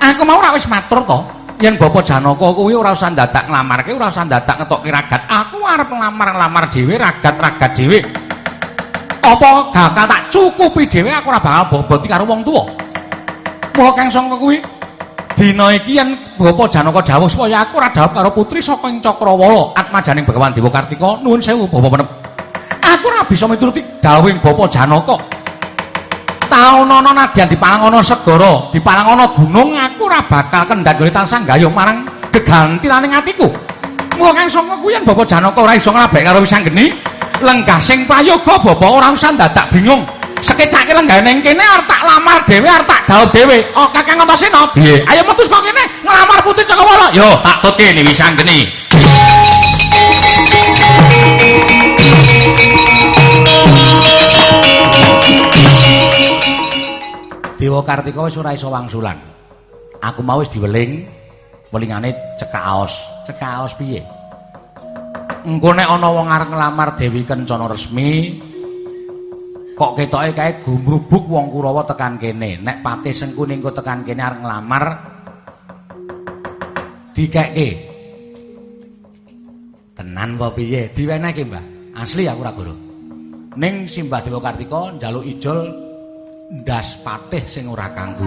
Aku mau ora wis matur to, yen Bapak Janaka kuwi ora usah dadak nglamarke, ora usah dadak ngetokke ragat. Aku arep nglamar-nglamar dhewe, ragat-ragat dhewe. Apa gakal tak cukupi dhewe aku ora bakal boboti karo wong tuwa. Mula Kang Sangka kuwi dina iki yen Bapak Janaka dawuh supaya aku ora dawuh karo putri saka ing Cakrawala, atmajaning Begawan Dewa Kartika, nuwun sewu Bapak Penep. Aku ora bisa mituruti dawuhing Bapak Janaka. Taunana nadyan dipalangono segara, dipalangono gunung, aku ora bakal kendhat yo tansah gayuh marang gegantilaning atiku. Mula kang sanga kuwi yen Bapak Janaka ora iso nglabek karo Wisanggeni, lenggah sing prayoga Bapak ora usah dadak bingung. Sekecake lenggah ning kene arep tak lamar dhewe, arep tak dawuh dhewe. Oh, Kakang Antasena, piye? Ayo metus kok kene nglamar Putri Cakrawala. Yo, tak tutke ni Wisanggeni. Dewa Kartika wis ora iso wangsulan. Aku mau wis diweling, welingane cekak aos. Cekak aos piye? Engko nek ana wong arep nglamar Dewi Kencana resmi, kok ketoke kae gumrubuk wong Kurawa tekan kene. Nek Patih Sengkuning kok tekan kene arep nglamar dikekke. Tenan apa piye? Diwenehke, Mbah. Asli aku ora goro. Ning Simbah Dewa Kartika njaluk ijol ndas patih sing ora kanggo.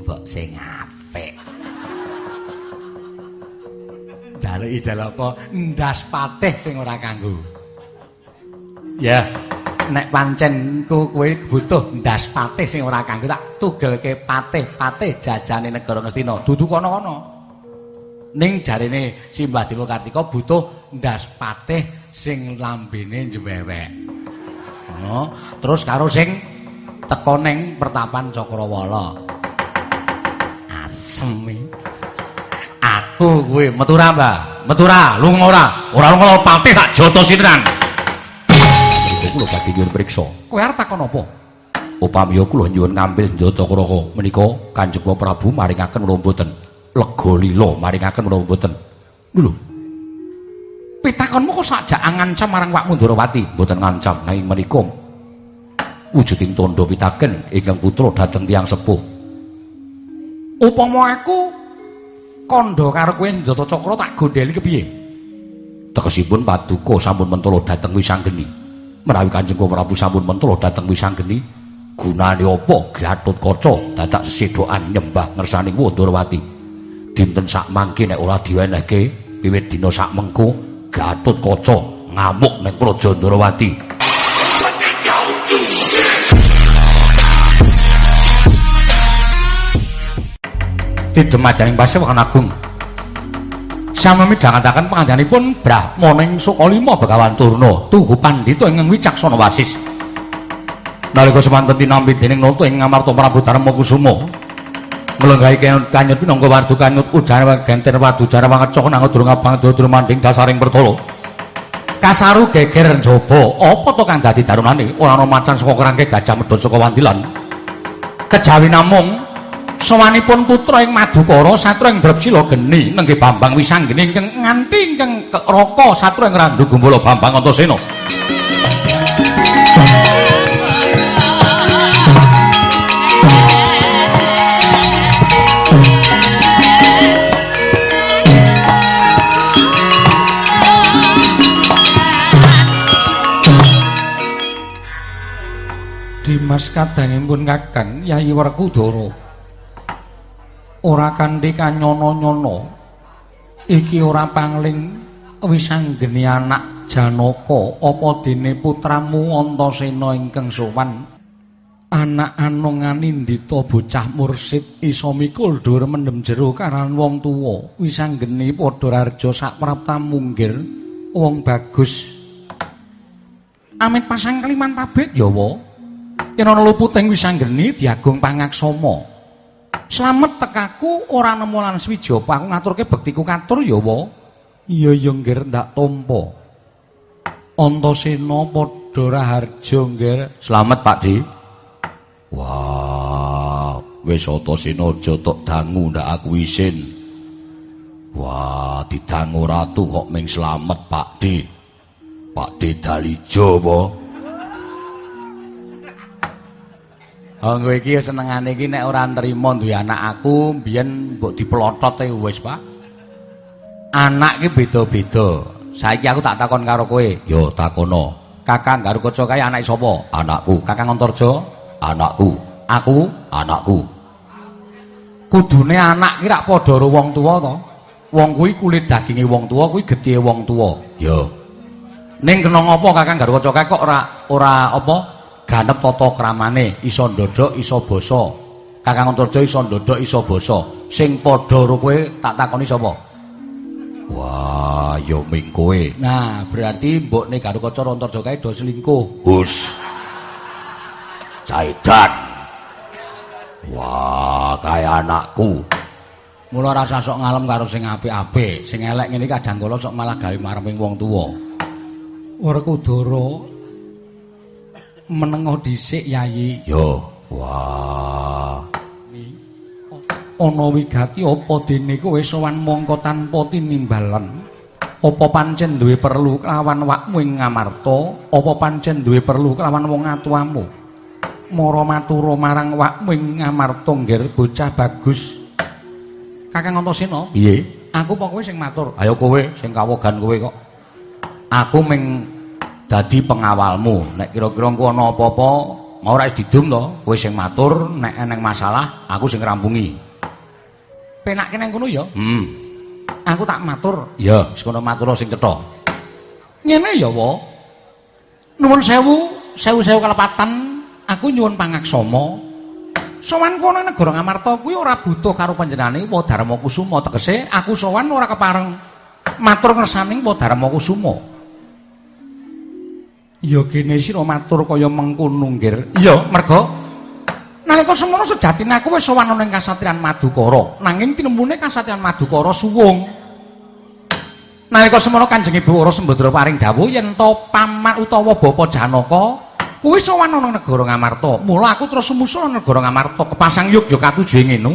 Mbok sing apik. Jaluk ijal apa ndas patih sing ora kanggo. Ya, nek pancen kowe butuh ndas patih sing ora kanggo tak tugelke patih-patih jajane negara Ngastina. Dudu kono-kono. Ning jarene Simbah Dewa Kartika butuh ndas patih sing lambene jewewek. Ngono, terus karo sing teka ning pertapan Cakrawala. Asem Aku kuwi metura, Mbah. Metura, lunga ora? Ora lunga patih tak joto. Iku kula badhe nyuwun priksa. Kowe arep takon apa? Upami kula nyuwun ngambil njata kraka menika Kanjeng Prabu maringaken kula mboten. Lega lila maringaken menapa mboten. Lho. Pitakonmu kok sajak ngancam marang Pak Mundurawati mboten ngancam. Nanging menika wujuding tondo pitaken ingkang putra dhateng tiyang sepuh. Upama aku kandha karo kowe njata cakra tak gondheli kepiye tegesipun paduka sampun mentala dhateng Wisanggeni. Menawi Kanjeng Prabu sampun mentala dhateng Wisanggeni gunane apa? Gatut Kaca dadak sesedokan nyembah ngersani Wondarawati dinten sak mangke nek ora diwenehke wiwit dina sak mengko Gatut Kaca ngamuk ning Praja Ndrawati. Didemajaning Pasewakan Agung. Sami midhangetaken pangandhanipun Brahmana ing Sukalima Begawan Turna, tuhu pandhita ingkang wicaksana wasis. Nalika semanten tinampi dening Nata ing Ngamarta Prabu Darma Kusuma, melenggahi kanyut pinangka wardu kanyut ujane genter wadu jare wangecok nang durung abang durung manding dasaring pertolo. Kasaru geger njaba apa to kang dadi darunane? Ora ana macan saka kerangke gajah medhot saka wandilan. Kejawi namung sawanipun putra ing madukara satra ing drepsila geni nengge bambang wisanggeni ingkang nganti ingkang raka satra ing randu gumbala bambang antasena kadangipun Kakang Yayi Werkudara. Ora kanthi kanyono-nyono. Iki ora pangling wisanggeni anak Janaka apa dene putramu Antasena ingkang sowan. Anak anongan indita bocah mursid isa mikul dhuwur mendem jero karan wong tuwa. Wisanggeni padha raja sak prapta munggir wong bagus. Amit pasang kaliman tabet ya wa. Yen luputing wisanggeni diagung pangaksama. Slamet tekaku ora nemu lan swijapa aku ngaturke bektiku katur ya wa. Iya ya nggir ndak tampa. Antasena padha raharja nggir. Slamet Pak Di. Wah, wis Antasena aja tok dangu ndak aku isin. Wah, didangu ratu kok ming slamet Pak Di. Pak Di Dalijo apa? Oh, kowe iki senengane iki nek ora nrimo duwe anak aku, biyen mbok diplotot e wis, Pak. Anak iki beda-beda. Saiki aku tak takon karo kowe. Yo takono. Kakang Garukaca kae anake sapa? Anakku. Kakang Antarja? Anakku. Aku? Anakku. Kudune anak ki rak padha karo wong tuwa to. Wong kuwi kulit daginge wong tuwa kuwi gethe wong tuwa. Yo. Ning kena ngopo Kakang Garukaca kae kok ora ora apa ganep tata kramane, iso ndodok, iso basa. Kakang Antarja iso ndodok, iso basa. Sing padha karo kowe tak takoni sapa? Wah, ya ming kowe. Nah, berarti mbokne Garukaca Antarja kae do selingkuh. Hus. Caidan. Wah, kaya anakku. Mula rasa sok ngalem karo sing apik-apik, sing elek ngene kadang kala sok malah gawe mareming wong tuwa. Ora kudoro. Menengo dhisik, Yayi. Yo, wah. ana wigati apa dene kowe sowan mongko tanpa tinimbalan? Apa pancen duwe perlu kelawan wakmu ing ngamarta apa pancen duwe perlu kelawan wong atuamu? Mara matura marang wakmu ing ngamarta nggir bocah bagus. Kakang Antasena? Piye aku apa kowe sing matur. Ayo kowe sing kawogan kowe kok. Aku ming dadi pengawalmu nek kira-kira engko ana apa-apa mau ora didum to kowe sing matur nek eneng masalah aku sing ngrampungi penake nang kono ya. Hmm. Aku tak matur. Ya, wis kono matur sing cetha. Ngene ya, Wa. Nuwun sewu, sewu-sewu kalepatan, aku nyuwun pangaksama. Sowan kono negara Ngamarta kuwi ora butuh karo panjenengane Wa Dharma Kusuma tegese aku sowan ora kepareng matur ngersaning Wa Dharma Kusuma. Ya kene sira matur kaya mengkono nggir. Iya, mergo Nalika semono sejatine aku wis sowan ning kasatriyan Madukara, nanging tinembune kasatriyan Madukara suwung. Nalika semono Kanjeng Ibu Ora Sembadra paring dawuh yen to paman utawa Bapa Janaka kuwi sowan ning negara Ngamarta. Mula aku terus sumusul negara Ngamarta kepasang Yogyakarta tujuhe ngene.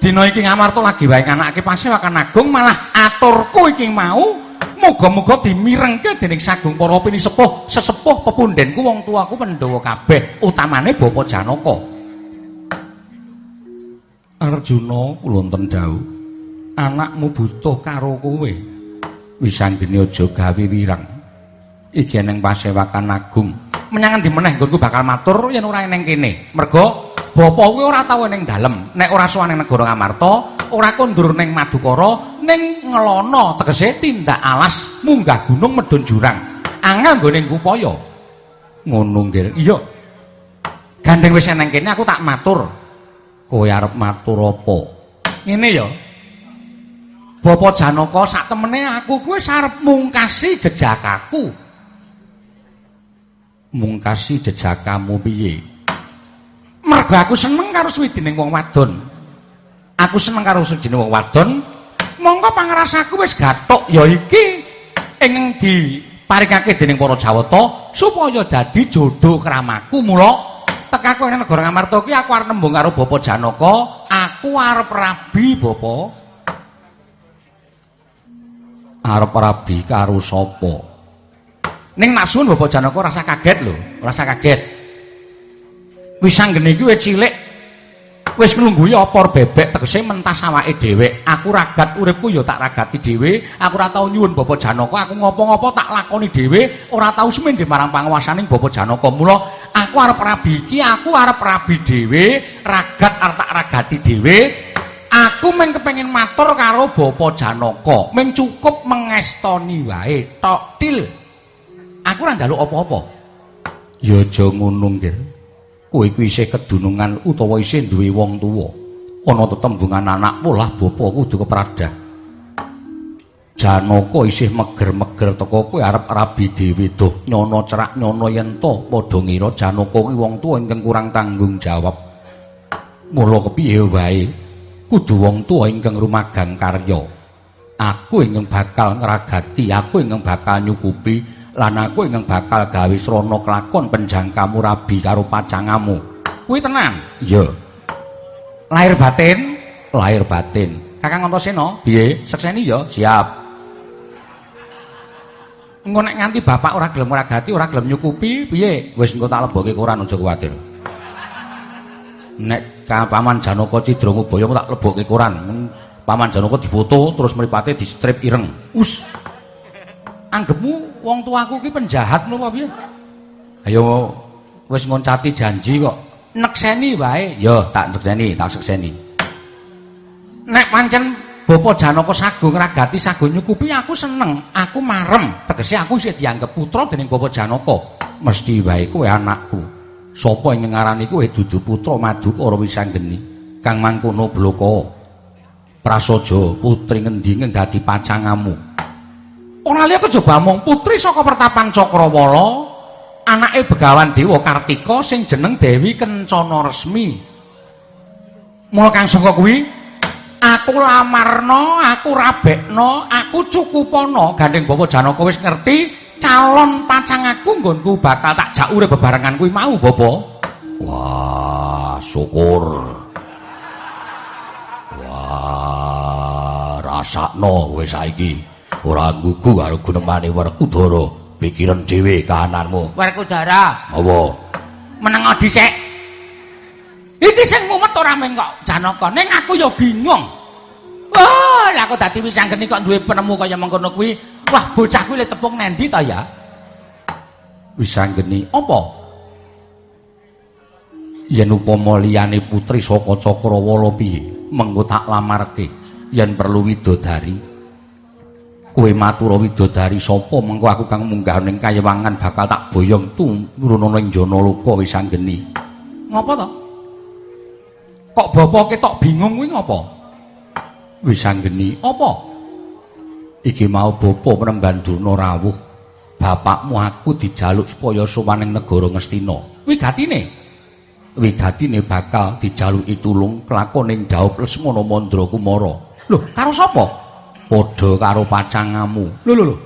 Dina iki Ngamarta lagi wae anake pasewakan agung malah aturku iki mau Muga-muga dimirengke dening sagung para pinisepuh, sesepuh pepundhenku wong tuaku Pandhawa kabeh, utamane Bapa Janaka. Arjuna kula wonten dawuh, anakmu butuh karo kowe. Wisanggene aja gawe wirang. Iki ning pasewakan agung. Menyang endi meneh nggonku bakal matur yen ora ning kene. Merga bapa kuwi ora tau ning dalem. Nek ora sowan ning negara Ngamarta, ora kondur ning Madukara, ning ngelono tegese tindak alas munggah gunung medun jurang. Angel nggone kupaya. Ngono nggih. Iya. Gandeng wis ning kene aku tak matur. Kowe arep matur apa? Ngene ya. Bapak Janaka sak temene aku kuwi arep mungkasi jejakaku. Mungkasi jejakamu piye? Mergo aku seneng karo suwidining wong wadon. Aku seneng karo suwidining wong wadon. Monggo pangrasaku wis gathuk ya iki ing diparingake dening para Jawata supaya dadi jodoh kramaku. Mula tekaku ing negara Ngamarta kuwi aku arep nembung karo Bapak Janaka. Aku arep rabi, Bapak. Arep rabi karo sapa? Ning nasun Bapak Janaka rasa kaget lho, rasa kaget. wis anggene iki wis cilik wis opor bebek tegese mentas awake dhewe. Aku ragat uripku ya tak ragati dhewe. Aku ora tau nyuwun Bapak Janaka aku ngopo-ngopo tak lakoni dhewe. Ora tau semende marang panguwasaning Bapak Janaka. Mula aku arep rabi iki aku arep rabi dhewe ragat arep tak ragati dhewe. Aku mung kepengin matur karo Bapak Janaka. Mung cukup mengestoni wae tok til aku ora njaluk apa-apa. Ya aja ngono nggih kowe kuwi isih kedunungan utawa isih duwe wong tuwa. Ana tetembungan anak polah bapa kudu kepradah. Janaka isih meger-meger teko kowe arep rabi dhewe doh nyono cerak nyono yen to padha ngira Janaka kuwi wong tuwa ingkang kurang tanggung jawab. Mula kepiye wae? Kudu wong tuwa ingkang rumagang karya. Aku ingkang bakal ngragati aku ingkang bakal nyukupi lan aku ingkang bakal gawe srana kelakon penjangkamu rabi karo pacangamu. Kuwi tenan? Iya. Lahir batin, lahir batin. Kakang Antasena, piye? Sekseni ya? Siap. Engko nek nganti bapak ora gelem ora gati, ora gelem nyukupi, piye? Wis engko tak lebokke koran aja kuwatir. nek paman Janaka Cidra Ngubaya tak lebokke koran. Paman Janaka difoto terus mripate di strip ireng. Us. Anggepmu wong tuaku ki penjahat lho piye? Ayo wis ngoncati janji kok. Nekseni wae. Ya, tak nekseni, tak sekseni. Nek pancen Bapa Janaka sagung ngragati sagung nyukupi aku seneng, aku marem. Tegese aku isih dianggep putra dening Bapa Janaka. Mesti wae kowe anakku. Sapa ing ngarani kowe dudu putra Madukara Wisanggeni? Kang mangkono bloko. Prasaja putri ngendi dadi pacangamu? Ora liya kejaba mung putri saka pertapan Cakrawala, anake Begawan Dewa Kartika sing jeneng Dewi Kencana Resmi. Mula kang saka kuwi aku lamarno, aku rabekno, aku cukupana gandeng Bapak Janaka wis ngerti calon pacang aku nggonku bakal tak jak urip bebarengan kuwi mau Bapak. Wah, syukur. Wah, rasakno wis saiki ora gugu karo gunemane Werkudara, pikiran dhewe kahananmu. Werkudara. Apa? Meneng dhisik. Iki sing mumet ora men kok Janaka, ning aku ya bingung. Wah, lah aku dadi wisanggeni kok duwe penemu kaya mengkono kuwi. Wah, bocah kuwi le tepung nendi ta ya? Wisanggeni apa? Yen upama liyane putri saka Cakrawala piye, mengko tak lamarke. Yen perlu widodari. Kowe matur widodari sapa mengko aku kang munggah ning kayewangan bakal tak boyong turun ning jana loka wisanggeni. Ngopo to? Kok bapak ketok bingung kuwi ngopo? Wis anggeni apa? Iki mau bapa penemban Durna rawuh. Bapakmu aku dijaluk supaya sowan ning negara Ngastina. Wigatine. Wigatine bakal dijaluki tulung kelakoning Daup Lesmana Mandra Kumara. Lho, karo sapa? Padha karo pacangamu. Lho lho lho.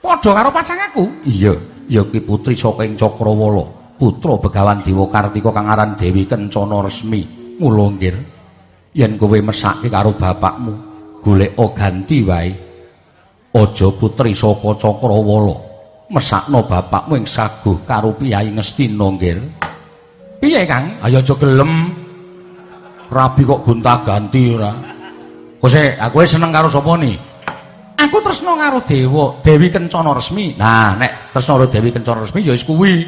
Padha karo pacangaku? Iya, ya ki putri saka ing Cakrawala, putra Begawan Dewa Kartika kang aran Dewi Kencana Resmi. Mula nggir yen kowe mesake karo bapakmu, golek ganti wae. Aja putri saka Cakrawala. Mesakno bapakmu ing saguh karo Piyai Ngastina nggir. Piye, Kang? Ayo aja gelem. Rabi kok gonta-ganti ora. Kose, aku seneng karo sapa ni? Aku tresno karo Dewa, Dewi Kencana Resmi. Nah, nek tresno karo Dewi Kencana Resmi ya wis kuwi.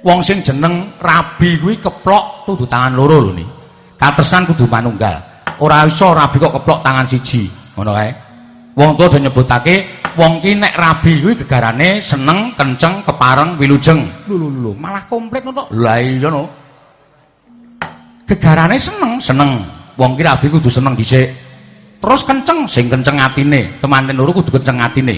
Wong sing jeneng Rabi kuwi keplok tudu tangan loro lho ni. katresnan kudu manunggal. Ora iso rabi kok keplok tangan siji, ngono kae. Wong tuwa do nyebutake wong ki nek rabi kuwi gegarane seneng, kenceng, kepareng, wilujeng. Lho lho lho, malah komplit to. Lah iya no. Gegarane seneng, seneng. Wong ki rabi kudu seneng dhisik. Terus kenceng, sing kenceng atine, temanten loro kudu kenceng atine.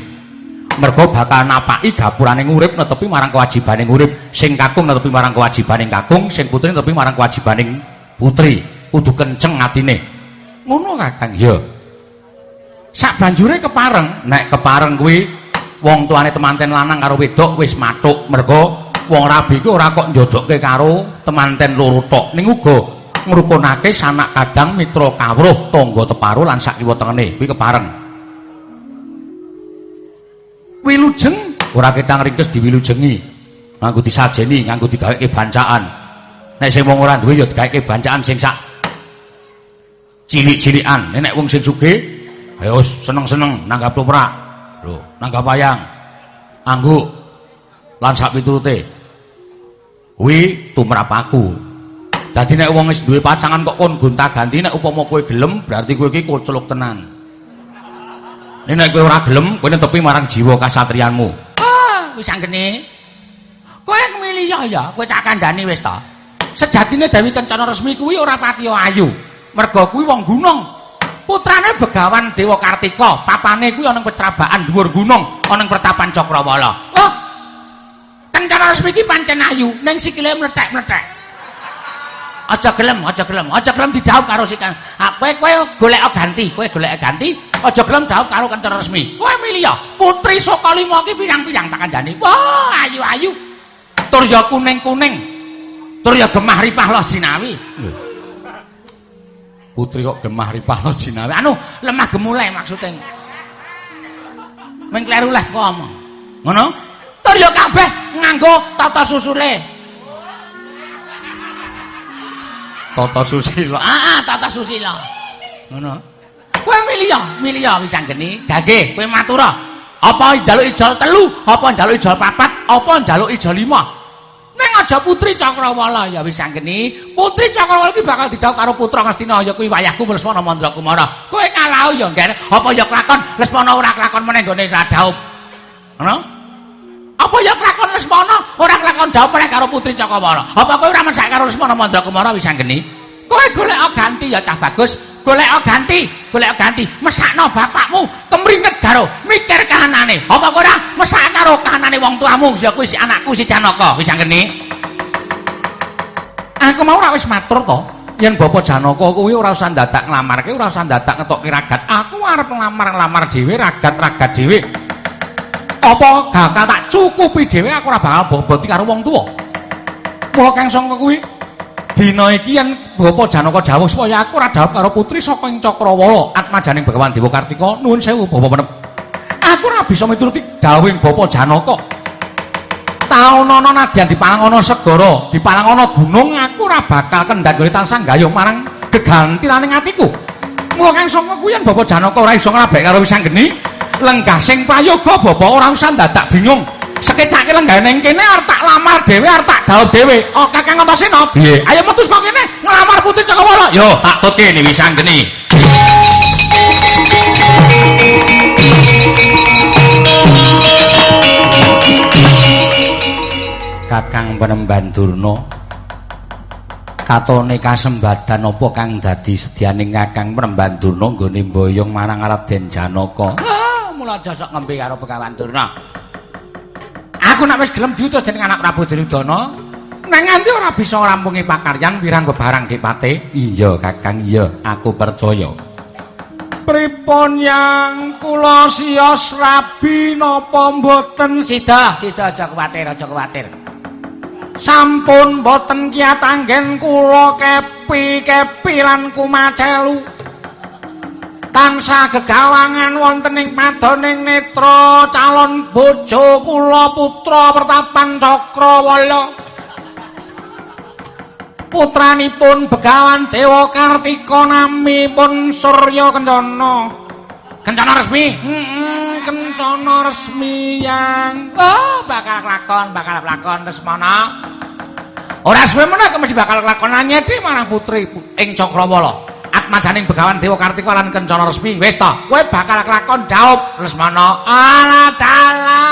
Mergo bakal napaki gapurane ngurip netepi marang kewajibane ngurip, sing kakung netepi marang kewajibane kakung, sing putri netepi marang kewajibane putri. Kudu kenceng atine. Ngono kakang ya sak banjure kepareng. Nek kepareng kuwi wong tuane temanten lanang karo wedok wis matuk mergo wong rabi ku ora kok njojokke karo temanten loro tok. Ning uga ngrukunake sanak kadang mitra kawruh tangga teparo lan sak kiwa tengene kuwi kepareng wilujeng ora ketang ringkes diwilujengi nganggo disajeni nganggo digaweke bancaan Nek sing wong ora duwe ya digaeke bancaan sing sak cilik-cilikan. Nek wong sing sugih ayo seneng-seneng nanggap loprak. Lho, nanggap wayang. Angguk lan sak piturute. Kuwi tumrap aku. Dadi nek wong wis duwe pacangan kok kon gonta-ganti nek upama kowe gelem berarti kowe iki kocluk tenan. Nek kowe ora gelem, kowe netepi marang jiwa kasatriyanmu. Ah, wis anggene. Kowe milih ya kowe tak kandhani wis ta. sejatine Dewi Kencana Resmi kuwi ora patiya ayu. Merga kuwi wong gunung. Putrane Begawan Dewa Kartika, papane kuwi ana ing pecrabaan dhuwur gunung, ana ing pertapan Cakrawala. Oh. Kencana Resmi iki pancen ayu, ning sikile mlethek-mlethek. Aja gelem, aja gelem, aja gelem dijawab karo sikan. Ah, kowe kowe golek ganti, kowe golek ganti, aja gelem jawab karo Kencana Resmi. Kowe milih ya, putri saka lima iki pirang-pirang tak kandhani. Wah, ayu-ayu. Tur ya kuning-kuning. Tur ya gemah ripah loh jinawi. Putri kok gemah ripah loh jinawi. Anu, lemah gemulai maksudnya. Mengkleru lah kok omong. Ngono? Tur ya kabeh nganggo tata susule. Tata Susila. Ah, ah Tata Susila. Ngono. Kowe milih ya, milih ya wis anggeni. Gage, kowe matura. Apa njaluk ijol telu, apa njaluk ijol papat, apa njaluk ijol lima? Ning aja Putri Cakrawala ya wis anggeni. Putri Cakrawala iki bakal didhawuh karo putra Ngastina ya kuwi wayahku Lesmana Mandrakumara. Kowe kalah ya ngger, apa ya kelakon Lesmana ora kelakon meneh nggone dhawuh. Ngono? Apa ya kelakon Lesmana ora kelakon meneh karo Putri Cakrawala? Apa kowe ora mesak karo Lesmana Mandrakumara wis anggeni? Kowe golek ganti ya cah bagus, golek ganti, golek ganti. Mesakno bapakmu kemringet karo mikir kahanane. Apa kowe ora mesak karo kahanane wong tuamu ya kuwi si anakku si Janaka wis anggene. Aku mau ora wis matur to, yen Bapak Janaka kuwi ora usah dadak nglamarke, ora usah dadak ngetokke ragat. Aku arep nglamar-nglamar dhewe ragat-ragat dhewe. Apa gakal tak cukupi dhewe aku ora bakal boboti karo wong tuwa. Mula kang sangka kuwi dina iki yen Bapak Janaka dawuh supaya aku ora dawuh karo putri saka ing Cakrawala atmajaning Begawan Dewa Kartika nuwun sewu Bapak Penep. Aku ora bisa mituruti dawuhing Bapak Janaka. Taunana nadyan dipalangana segara, dipalangana gunung, aku ora bakal kendhat gone tansah gayuh marang gegantilaning atiku. Mula kang sanga kuwi yen Bapak Janaka ora iso nglabek karo wisanggeni, lenggah sing prayoga Bapak ora usah dadak bingung. sekecake lenggah ning kene arep tak lamar dhewe arep tak dawuh dhewe. Oh kakang Antasena piye ayo metu saka kene nglamar putri Cakrawala yo tak tutke ni wis anggeni Kakang Penemban Durna katone kasembadan apa kang dadi sedyaning Kakang Penemban Durna nggone mboyong marang Raden Janaka mula jasa ngembe karo Begawan Durna Aku nek wis gelem diutus dening anak Prabu Duryudana, nang nganti ora bisa ngrampungi pakaryan wirang bebarang Dipate. Iya, Kakang, iya, aku percaya. Pripun yang kula siyos rabi napa mboten sida? Sida aja kuwatir, aja kuwatir. Sampun mboten kiyat anggen kula kepi-kepi lan kumacelu. Tansah gegawangan wonten ing madoning netra calon bojo kula putra pertapan Cakrawala. Putranipun Begawan Dewa Kartika namipun Surya Kencana Kencana resmi? Heeh Kencana resmi yang oh bakal lakon bakal lakon Lesmana ora suwe meneh kemesti bakal lakonane di marang putri ing Cakrawala atmajaning begawan Dewa Kartika lan kencana resmi wis to kowe bakal kelakon jawab Lesmana. Ala tala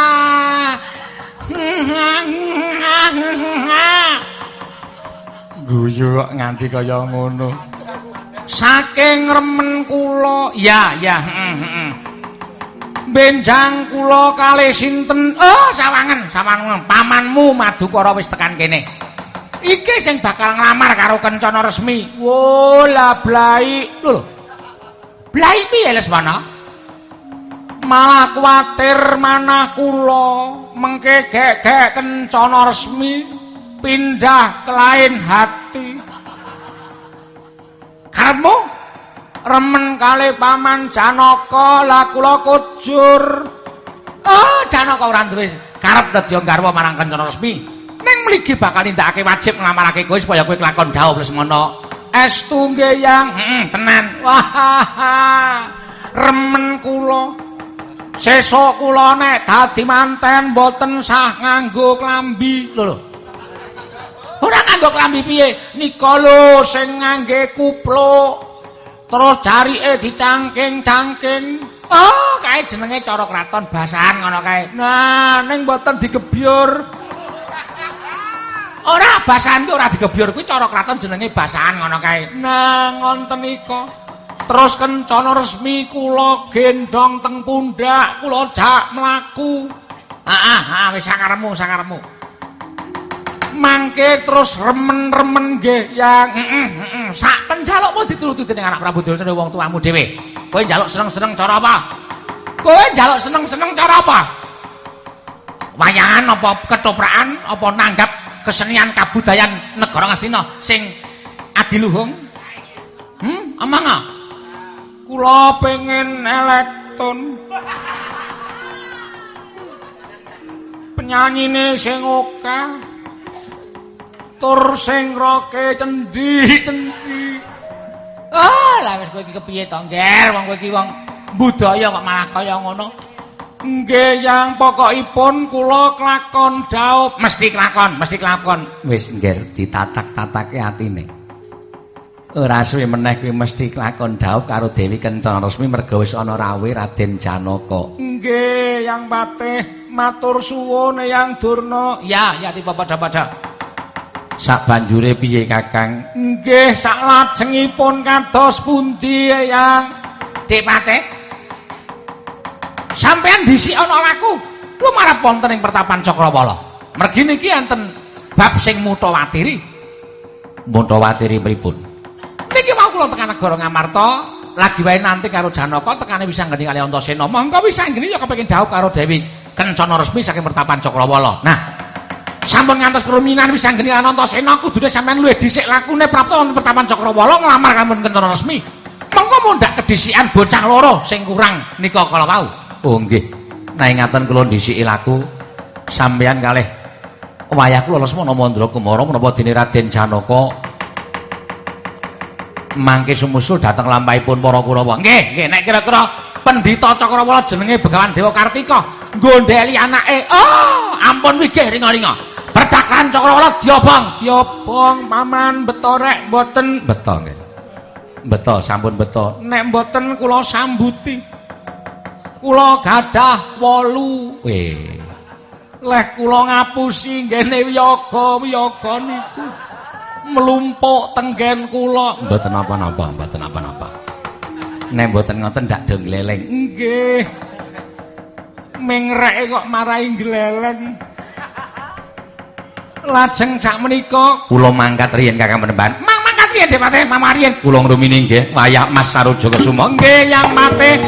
guyu nganti kaya ngono. Saking remen kula ya ya benjang kula kalih sinten? Oh sawangen sawangen. Pamanmu madukara wis tekan kene iki sing bakal nglamar karo kencana resmi. Wo la blai. Lho. Blai piye Lesmana? Malah kuwatir manah kula mengke gek-gek kencana resmi pindah ke lain hati. Karmu remen kali paman Janaka la kula kujur. Oh, Janaka ora duwe karep dadi garwa marang kencana resmi. Mligi bakal nindakake wajib nglamarake kowe supaya kowe kelakon dawuh Lesmana. Estu nggih yang, heeh, tenan. Wah. Remen kula. Sesa kula nek dadi manten mboten sah nganggo klambi. Lho. Ora nganggo klambi piye? Nika lho sing ngangge kupluk. Terus jarike dicangking-cangking. Oh, kae jenenge cara kraton basahan ngono kae. Nah, ning mboten digebyur. Ora basahan ki ora digebyur kuwi cara kraton jenenge basahan ngono kae. Nah, ngonten ika. Terus kencana resmi kula gendong teng pundak, kula jak mlaku. Heeh, ha wis sakaremu, sakaremu. Mangke terus remen-remen nggih, yang heeh, heeh. Sak penjalukmu dituruti dening anak Prabu Duryudana wong tuamu dhewe. Kowe njaluk seneng-seneng cara apa? Kowe njaluk seneng-seneng cara apa? Wayangan apa ketoprakan apa nanggap kesenian kabudayan negara Ngastina sing adiluhung. Hmm, amang ah. Kula pengen elektron. Penyanyine sing oka. tur sing roke cendi cendi ah lah wis kowe iki kepiye to ngger wong kowe iki wong budaya kok malah kaya ngono nggih yang pokokipun kula kelakon daup mesti kelakon mesti kelakon. Wis ngger ditatak-tatake atine. Ora suwe meneh kuwi mesti kelakon daup karo Dewi Kencana Resmi merga wis ana rawuh Raden Janaka. Nggih yang patih matur suwun yang durna. Ya ya tiba pada-pada sak banjure piye kakang? Nggih sak lajengipun kados pundi yang dipate sampean disi ana laku lumarep wonten ing pertapan cakrawala mergi niki enten bab sing mutawatiri mutawatiri pripun niki mau kula tekan negara ngamarta lagi wae nanti karo Janaka tekane bisa ngendi kali Antasena monggo wis anggene ya kepengin dhaup karo Dewi kencana resmi saking pertapan Cakrawala. Nah, sampun ngantos keruminan wis anggene Anantasena kudune sampean luwih dhisik lakune prapta wonten pertapan Cakrawala nglamar kampun kencana resmi. Mengko mundhak kedhisikan bocah loro sing kurang nika kala wau. Oh nggih. Nah ingatan kula dhisiki laku sampean kalih wayah kula Lesmana Mandra Kumara menapa dene Raden Janaka mangke sumusul dhateng lampahipun para Kurawa. Nggih, nggih nek kira-kira Pendhita Cakrawala jenenge Begawan Dewa Kartika gondeli anake. Oh, ampun wigih ringa-ringa. Pertakan Cakrawala diobong, diobong paman beto rek mboten beto nggih. Beto sampun beto. Nek mboten kula sambuti. Kula gadah 8. Weh. Leh kula ngapusi ngene wiyaga-wiyaga niku. Melumpuk tenggen kula. Mboten apa-apa, mboten apa-apa. nek mboten ngoten ndak do gleleng. Nggih. Mengrek kok marahi gleleng. Lajeng sak menika kula mangkat riyen Kakang Penemban. Mang mangkat riyen Depate Mamariyen. Kula ngrumini nggih wayah Mas Sarojo Kesuma. Nggih yang mate.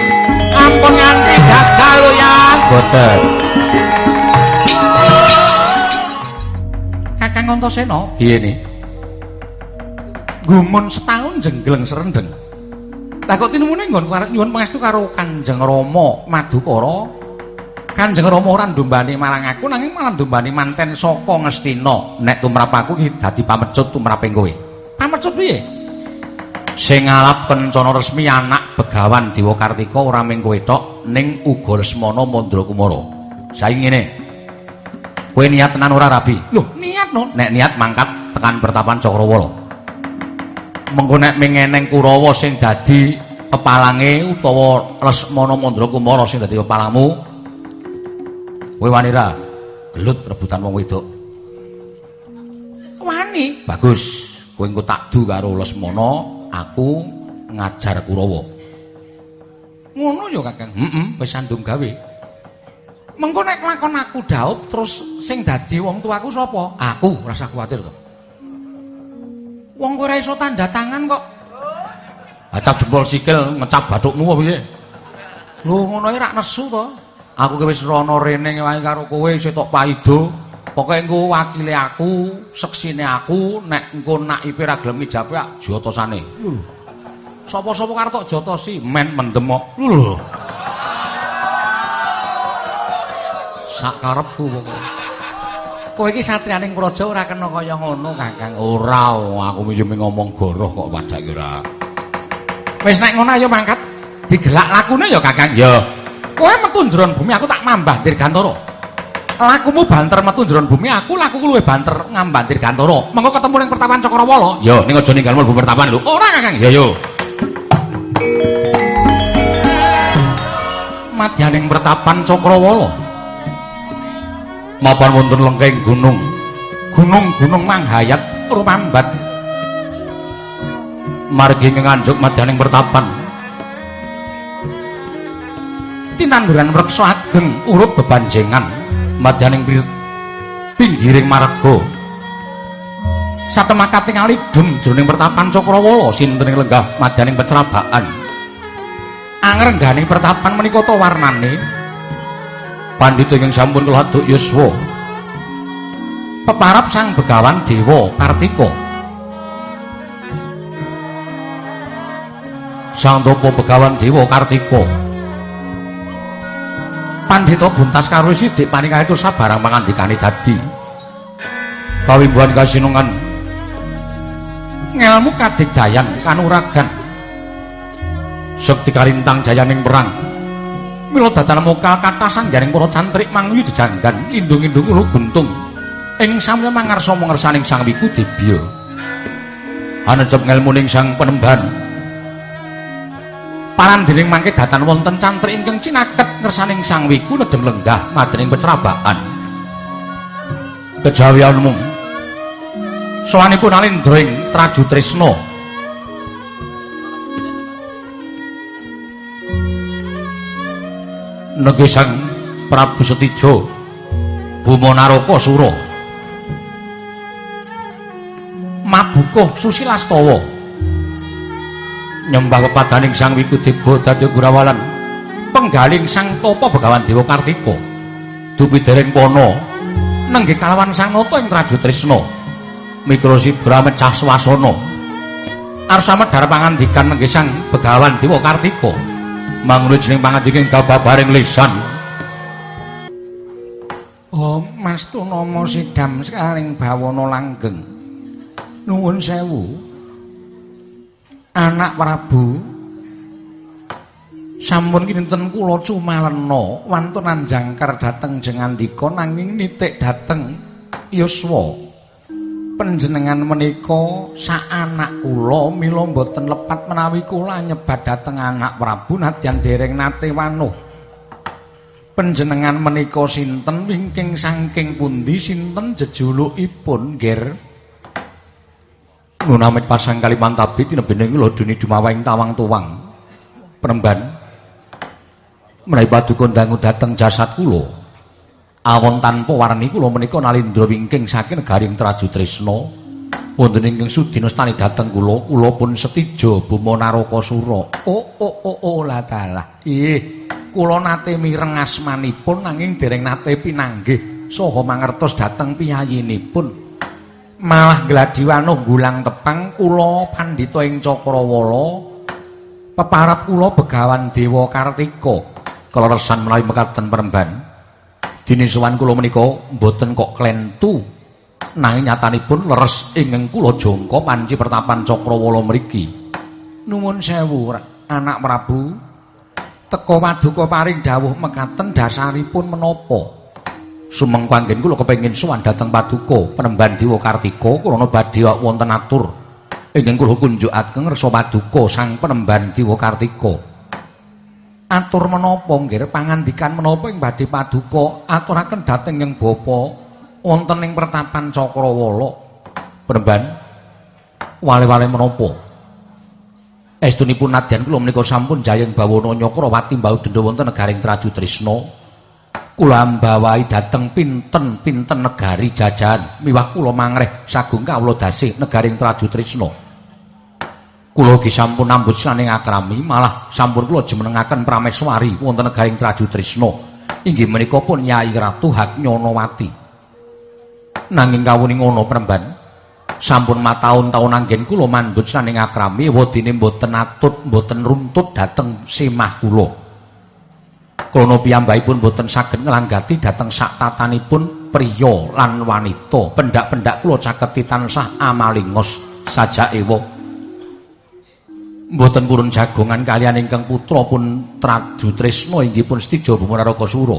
Ampun nganti gagal ya. Boten. Kakang Antasena. Piye ni? Gumun setahun jengleng serendeng. Lah kok tinemune nggon arep nyuwun pangestu karo Kanjeng Rama Madukara. Kanjeng Rama ora ndombani marang aku nanging malah ndombani manten saka Ngastina. Nek tumrap aku iki dadi pamecut tumraping kowe. Pamecut piye? Sing ngalap kencana resmi anak Begawan Dewa Kartika ora mung kowe tok ning uga Lesmana Mandrakumara. Saiki ngene. Kowe niat tenan ora Rabi? Lho, niat no. Nek niat mangkat tekan pertapan Cakrawala. mengko nek mengeneng Kurawa sing dadi kepalange utawa Lesmana Mandrakumara sing dadi kepalamu kowe wani ra gelut rebutan wong wedok wani bagus kowe engko tak du karo Lesmana aku ngajar Kurawa ngono ya Kakang heeh wis sandung gawe mengko nek lakon aku daup terus sing dadi wong tuaku sapa aku rasa kuwatir to Wong kowe ora iso tanda tangan kok. Acap jempol sikil ngecap bathukmu piye? Lho ngono iki rak nesu to. Aku ki wis rono rene wae karo kowe isih tok paido. Pokoke engko wakile aku, seksine aku nek engko nak ipe ra gelem ijabe jotosane. Sapa-sapa karo tok jotosi men mendem kok. Lho. Sak karepku pokoke. kowe iki satriyaning praja ora kena kaya ngono Kakang. Ora, aku minjem ngomong goroh kok padha iki ora. Wis nek ngono ayo mangkat. Digelak lakune ya Kakang. Ya. Kowe metu njron bumi aku tak mambah Dirgantara. Lakumu banter metu njron bumi aku lakuku luwih banter ngambah Dirgantara. Mengko ketemu ning pertapan Cakrawala. Ya, ning aja ninggal mlebu pertapan lho. Ora Kakang. Ya yo. Madyaning pertapan Cakrawala. mapan wonten lengkeng gunung gunung-gunung manghayat rumambat margi nganjuk madyaning pertapan tinanduran reksa ageng urut bebanjengan madyaning pinggiring marga. Satemakating alidum jroning pertapan cakrawala sinten ing lenggah madyaning pecrabaan angrengganing pertapan menika to warnane? Pandhita ingkang sampun keladuk yuswa. Peparap sang begawan dewa kartika. Sang topo begawan dewa kartika pandhita buntas karo sidik paning itu sabarang pangandikane dadi. Kawimbuhan kasinungan. Ngelmu kadigdayan kanuragan. Sekti kalintang jayaning perang mila dadan mokal katasan jaring para cantrik mangyu jejanggan indung-indung ulu guntung. Ing samya mangarsa mangersaning sang wiku debya anecep ngelmuning sang penemban parandiring mangke datan wonten cantrik ingkang cinaket ngersaning sang wiku nedeng lenggah madening pecrabaan kejawianmu sowanipun alindra ing traju tresna negi sang Prabu Setijo Buma Naraka Sura. Mabukuh Susilastawa nyembah pepadaning Sang Wikudeba dadi Gurawalan. Penggaling Sang Tapa Begawan Dewa Kartika. Dupi dereng pono nengge kalawan Sang Nata ing Traju Trisna. Mikra Sibra mecah swasana. Arsa medhar pangandikan nengge Sang Begawan Dewa Kartika. Mangunut jeneng pangandikan kababaring lisan. Oh, Mas Tunama Sidam sekaring bawana langgeng. Nuwun sewu. Anak Prabu sampun kinten kula cumalena wonten jangkar dhateng jengandika nanging nitik dhateng yuswa. Panjenengan menika sak anak kula mila boten lepat menawi kula nyebat dhateng anak Prabu nadyan dereng nate wanuh. Panjenengan menika sinten wingking saking pundi sinten jejulukipun ger Nunamit pasang kalimantabi tinebening kula duni dumawing tawang tuwang. Penemban menawi paduka dangu dhateng jasad kula awon tanpa warni kula menika nalindra wingking saking negaring Traju Trisna wonten ingkang sudina stani dhateng kula kula pun setija Buma Naraka Sura. Oh oh oh oh la dalah. Ih kula nate mireng asmanipun nanging dereng nate pinanggih. Saha mangertos dhateng piyayinipun malah gladiwanuh gulang tepang kula pandhita ing Cakrawala peparap kula begawan Dewa Kartika. Kleresan menawi mekaten peremban dene sowan kula menika mboten kok klentu. Nanging nyatanipun leres ingkang kula jangka panci pertapan Cakrawala mriki. Nuwun sewu anak Prabu. Teka paduka paring dawuh mekaten dasaripun menapa sumeng panggen kula kepengin sowan dhateng paduka penemban Dewa Kartika krana badhe wonten atur. Ingkang kula kunjukaken resa paduka sang penemban Dewa Kartika. Atur menapa nggih? Pangandikan menapa ing badhe paduka? Aturaken dhateng ing bapa wonten ing pertapan Cakrawala. Penemban wale-wale menapa? Estunipun nadyan kula menika sampun jayeng bawana Nyakrawati mbau denda wonten negaring Traju Trisna. Kula mbawahi dhateng pinten-pinten negari jajan miwah kula mangreh sagung kawula dasih negaring Traju Trisna. Kula ugi sampun nambut saning akrami malah sampun kula jumenengaken prameswari wonten negaring Traju Trisna. Inggih menika pun Nyai Ratu Haknyonowati. Nanging kawuning ngono premban sampun mataun-taun anggen kula mandut saning akrami wadine mboten atut mboten runtut dhateng semah kula krana piyambakipun mboten saged nglanggati dhateng sak tatanipun priya lan wanita. Pendak-pendak kula caketi tansah amalingos saja ewa mboten purun jagongan kaliyan ingkang putra pun Traju Tresna inggih pun Stijo Bumaraka Sura.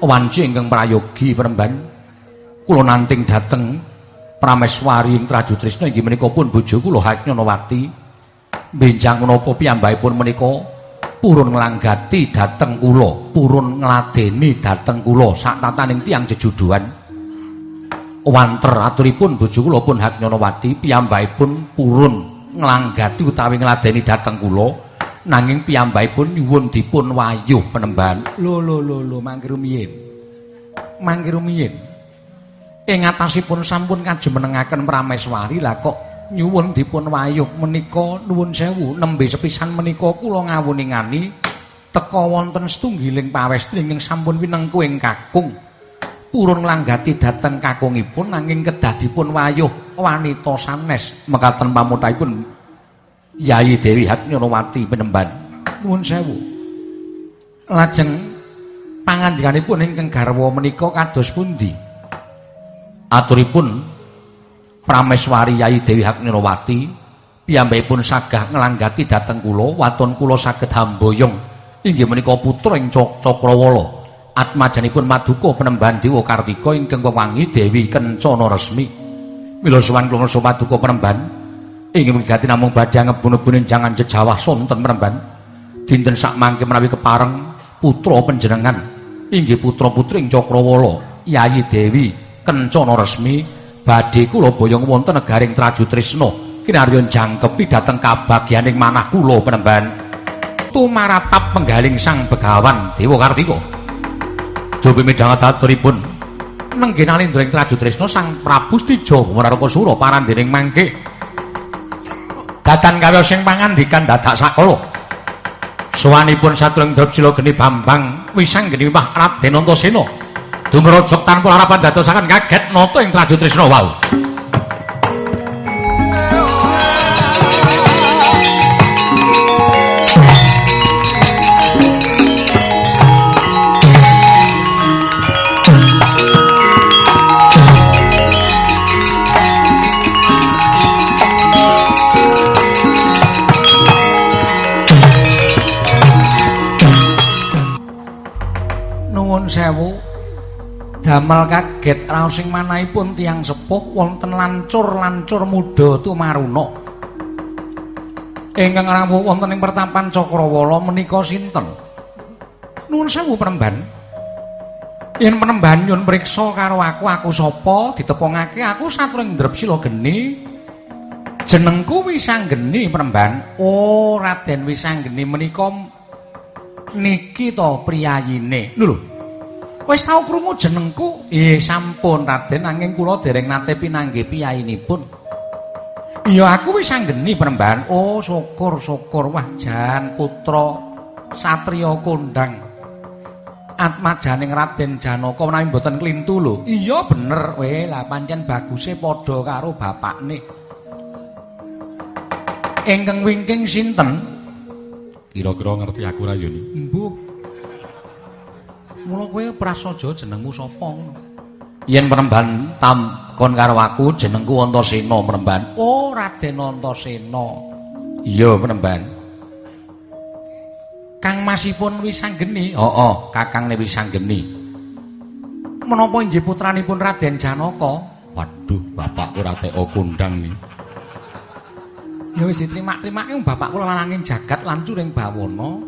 Wanci ingkang prayogi peremban. Kula nanting dhateng Prameswari ing Traju Trisna inggih menika pun bojo kula Haknyanawati. Benjang menapa piyambakipun menika purun nglanggati dhateng kula, purun ngladeni dhateng kula sak tataning tiyang jejuduhan. Wanter aturipun bojo kula pun Haknyanawati piyambakipun purun nglanggati utawi ngladeni dhateng kula nanging piyambakipun nyuwun dipun wayuh penemban. Lho lho lho lho mangke rumiyin. Mangke rumiyin. ing atasipun sampun kajemenengaken prameswari lah kok nyuwun dipun wayuh menika nuwun sewu. Nembe sepisan menika kula ngawuningani teka wonten setunggiling pawestri ingkang sampun winengku ing kakung. Purun langgati dhateng kakungipun nanging kedah dipun wayuh wanita sanes. Mekaten pamutaipun Yayi Dewi Hatnyonowati penemban. Nuwun sewu. Lajeng pangandikanipun ingkang garwa menika kados pundi? Aturipun Prameswari Yayi Dewi Haknirawati piyambakipun sagah nglanggati dhateng kula waton kula saged hamboyong. Inggih menika putra ing Cakrawala. Atmajanipun Maduka penemban Dewa Kartika ingkang wewangi Dewi Kencana Resmi. Mila sowan kula Maduka penemban inggih migati namung badhe ngebun-bunin jangan jejawah sonten penemban dinten sak mangke menawi kepareng putra panjenengan. Inggih putra-putri ing Cakrawala Yayi Dewi Kencana Resmi badhe kula boyong wonten negaring Traju Trisna kinaryon jangkepi dhateng kabagyaning manah kula penemban tumaratap penggaling Sang Begawan Dewa Kartika. Dupi midhanget aturipun nenggenani ndring Traju Trisna Sang Prabu Stija Mararkasura parandening mangke. Datan kawya sing pangandikan dadak sakala. Suwanipun satring Drapsila geni Bambang wisang geni Mbah Raden Antasena Dumrajak tanpa harapan dadosaken kaget nata ing Traju Trisna wau. Damel kaget raos sing manahipun tiyang sepuh wonten lancur-lancur muda tumaruna. Ingkang rawuh wonten ing pertapan Cakrawala menika sinten? Nuwun sewu penemban. Yen penemban nyun priksa karo aku aku sapa ditepungake aku satring Drepsila geni. Jenengku Wisanggeni penemban. Oh, Raden Wisanggeni menika niki to priyayine. Lho. Wis tau krungu jenengku? Eh sampun Raden angin kula dereng nate pinanggih piyayinipun. Iya aku wis anggeni penemban. Oh syukur-syukur wah jan putra satriya kondang. Atmajaning Raden Janaka menawi mboten klintu lho. Iya bener. Weh lah pancen baguse padha karo bapakne. Ingkang wingking sinten? Kira-kira ngerti aku ra yoni? Mula kowe prasaja jenengmu sapa ngono? Yen penemban tam kon karo aku jenengku Antasena penemban oh Raden Antasena. Iya penemban Kang Masipun Wisanggeni. Oh oh kakangne Wisanggeni. Menapa inggih putranipun Raden Janaka? Waduh bapakku ora teko kundang nih ya wis diterima-terimake bapakku lananging jagat lan curing bawana.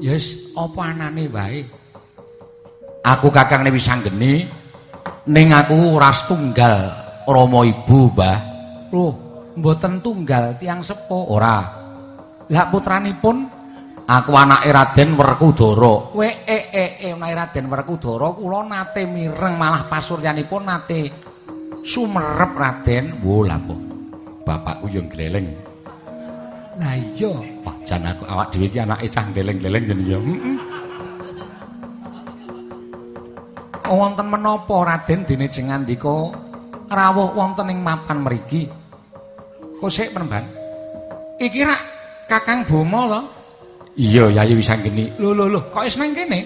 Ya wis apa anane wae aku kakang Newi Sanggeni ning aku ora tunggal Rama ibu Mbah. Lho mboten tunggal tiang sepo? Ora. Lah putranipun? Aku anake Raden Werkudara. We e e e anake Raden Werkudara kula nate mireng malah pasuryanipun nate sumerep Raden. Wo lha apa bapakku yo gleleng lah iya. Wah jan aku awak dhewe iki anake cah gleleng-gleleng jen yo. Heeh wonten menapa Raden dene jengandika rawuh wonten ing mapan mriki. Kosek penemban. Iki rak Kakang Bomo to? Iya, Yayi Wisanggeni. Lho lho lho, kok nang kene?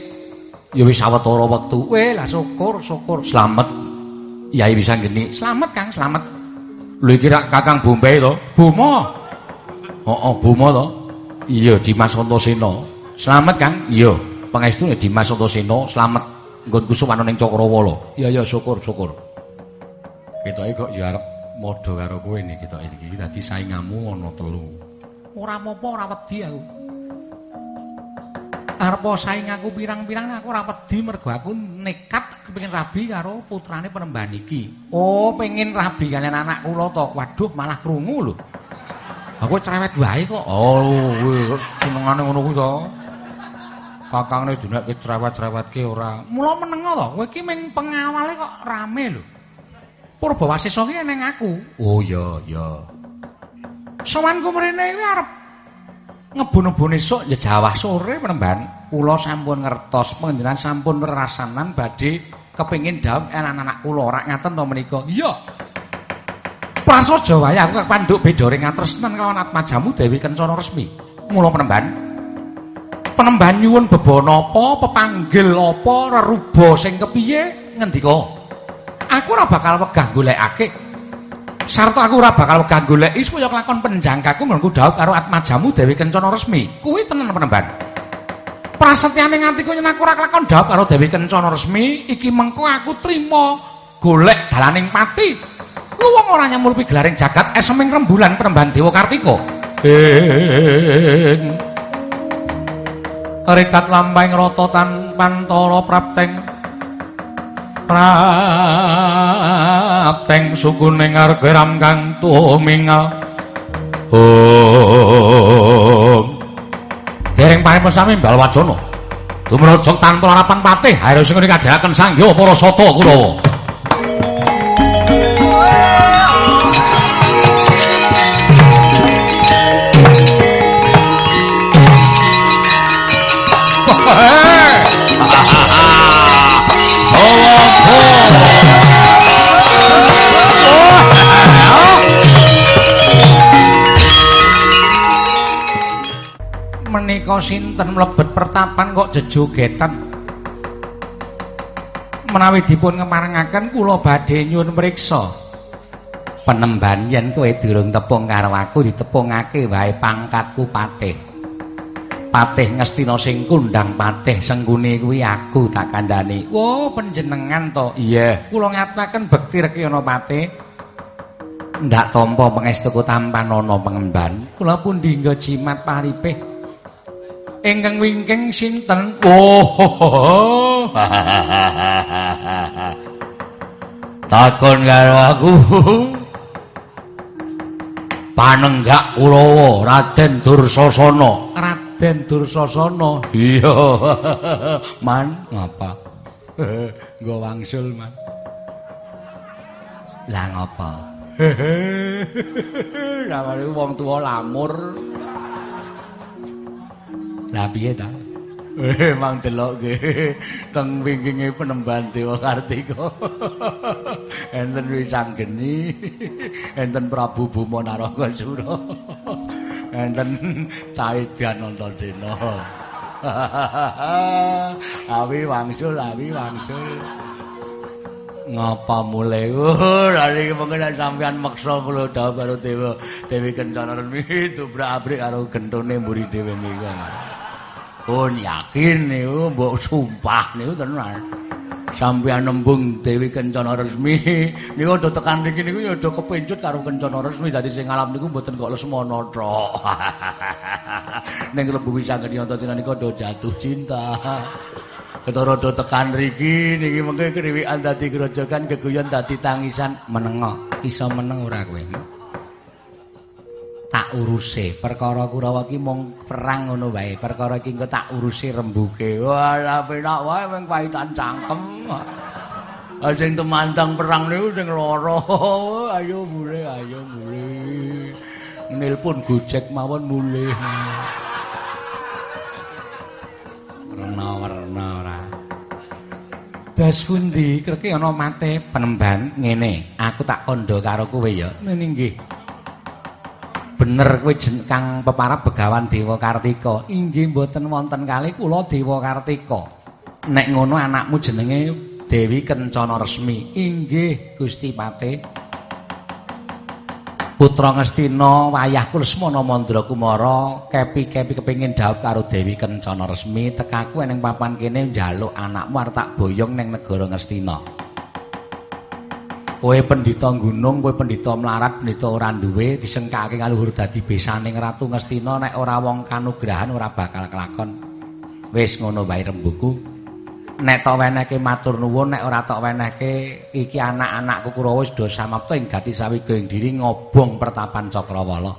Ya wis sawetara wektu. Weh, lah syukur, syukur. Slamet. Yayi Wisanggeni. Slamet, Kang, slamet. Lho iki rak Kakang Bombay to? Bomo. Heeh, oh, Bomo to? Iya, Dimas Antasena. Slamet, Kang? Iya, pangestune Dimas Antasena, slamet. Nggonku suwana ning Cakrawala. Iya ya syukur syukur. Ketoke kok ya arep padha karo kowe nih ketoke iki dadi saingamu ana telu. Ora apa-apa ora wedi aku. Arep saing aku pirang-pirang aku ora wedi mergo aku nekat kepengin rabi karo putrane penemban iki. Oh, pengen rabi kalian anak kula to. Waduh, malah krungu lho. Aku cerewet wae kok. Oh, kowe senengane ngono kuwi to. Kakangne dinekke cerewet-cerewetke ora. Mula menengo to, kowe iki ming pengawale kok rame lho. Purbawasisa ki ning aku. Oh iya, iya. Sowanku mrene kuwi arep ngebun-ebun esuk ya jawah sore penemban. Kula sampun ngertos panjenengan sampun rasanan badhe kepengin dawuh anak-anak kula ora ngaten to menika. Iya. Prasaja wae aku panduk bedore ngatresnen kawan atmajamu Dewi Kencana Resmi. Mula penemban. Penemban nyuwun bebana apa, pepanggil apa, reruba sing kepiye ngendika. Aku ora bakal wegah golekake. Sarta aku ora bakal wegah goleki supaya kelakon penjangkaku nggonku dhawuh karo atmajamu Dewi Kencana Resmi. Kuwi tenan penemban. Prasetyane ngantiku yen aku ora kelakon dhawuh karo Dewi Kencana Resmi, iki mengko aku trima golek dalaning pati. Lu wong ora nyamurpi gelaring jagat eseming rembulan penemban Dewa Kartika. Ing rekat lampahing rata tan pantara prapteng. Prapteng sukuning arga ram kang tuminga. Om. Dereng pahe pesami mbal wajana tumrajang tanpa harapan patih. Harus ngene kadhaken sangya para sata kurawa menika sinten mlebet pertapan kok jejogetan? Menawi dipun ngemarengaken kula badhe nyuwun mriksa. Penemban yen kowe durung tepung karo aku ditepungake wae pangkatku patih. Patih ngestina sing kundang patih senggune kuwi aku tak kandhani. Wo panjenengan to. Iya. Kula ngaturaken bekti rekyana patih. Ndak tampa pangestu tampan ana pengemban kula pun dinggo jimat paripih ingkang wingking sinten? Oh. Takon karo aku. Panenggak Kurawa Raden Dursasana. Raden Dursasana. Iya. Man, ngapa? Nggo wangsul, Man. Lah ngapa? Namane wong tuwa lamur. Lah piye ta? Eh mang delokke teng wingkinge penemban Dewa Kartika. Enten Wisanggeni, enten Prabu Buma Narakasura. Enten Caidan Antaséna. Awi wangsul, awi wangsul. Ngapa mulai? Oh, lari mungkin sampean maksa kula dawuh karo Dewa Dewi Kencana Remi dobrak-abrik karo gentone mburi dhewe niku. Pun yakin niku mbok sumpah niku tenan. Sampeyan nembung Dewi Kencana Resmi. Niku do tekan mriki niku ya do kepencut karo Kencana Resmi. Dadi sing alam niku mboten kok lesmana tok ning Lembu Wisanggeni Antasena niku do jatuh cinta. Ketara do tekan mriki niki mengke kriwikan dadi grojogan keguyon dadi tangisan. Menengo iso meneng ora kowe tak uruse. Perkara Kurawa ki mung perang ngono wae. Perkara iki engko tak uruse rembuke. Wah penak wae mung paitan cangkem. Sing temantang perang niku sing lara. Ayo mulih ayo mulih nelpon gojek mawon mulih warna-warna ora. Das pundi? Kreke ana mate penemban ngene. Aku tak kandha karo kowe ya. Nggih bener kowe kang peparap begawan Dewa Kartika. Inggih mboten wonten kali kula Dewa Kartika. Nek ngono anakmu jenenge Dewi Kencana Resmi. Inggih Gusti Pate. Putra Ngastina wayahku Lesmana Mandra Kumara kepi-kepi kepengin dhawuh karo Dewi Kencana Resmi tekaku ning papan kene njaluk anakmu arep tak boyong ning negara Ngastina. Kowe pendhita gunung, kowe pendhita mlarat, pendhita ora duwe disengkake kaluhur dadi besaning Ratu Ngastina nek ora wong kanugrahan ora bakal kelakon. Wis ngono wae rembuku. Nek tok wenehke matur nuwun, nek ora tok wenehke iki anak-anakku Kurawa wis do samapta ing gati sawiga ing diri ngobong pertapan Cakrawala.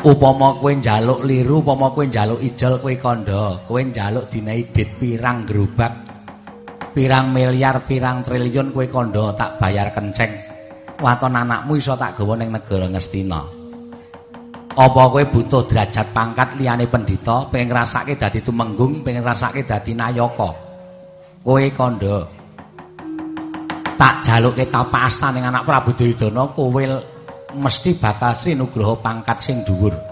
Upama kowe njaluk liru, upama kowe njaluk ijol kowe kandha, kowe njaluk dinehi dit pirang gerobak pirang miliar pirang triliun kowe kandha tak bayar kenceng. Waton anakmu iso tak gawa ning negara Ngastina? Apa kowe butuh derajat pangkat liyane pendhita pengen ngrasake dadi tumenggung pengen ngrasake dadi nayaka? Kowe kandha. Tak jaluke tapasta ning anak Prabu Duryudana kowe mesti bakal sri nugraha pangkat sing dhuwur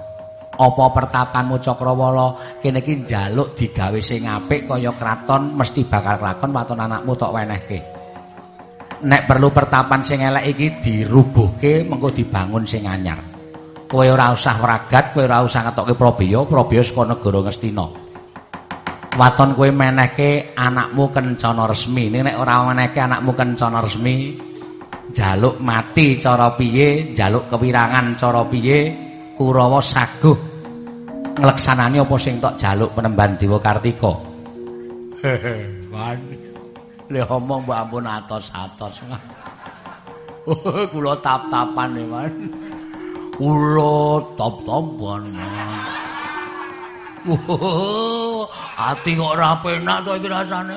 apa pertapanmu Cakrawala kene iki njaluk digawe sing apik kaya kraton mesti bakal lakon waton anakmu tok wenehke nek perlu pertapan sing elek iki dirubuhke mengko dibangun sing anyar. Kowe ora usah wragat, kowe ora usah ngetokke Prabeya, Prabeya saka negara Ngastina. Waton kowe menehke anakmu kencana resmi. Nek ora menehke anakmu kencana resmi, jaluk mati cara piye, jaluk kewirangan cara piye, Kurawa saguh ngleksanani apa sing tok jaluk penemban Dewa Kartika. Le omong mbok ampun atos-atos. Kula tap-tapan e, Man. Kula tap-tapan. Wah, ati kok ora penak to iki rasane.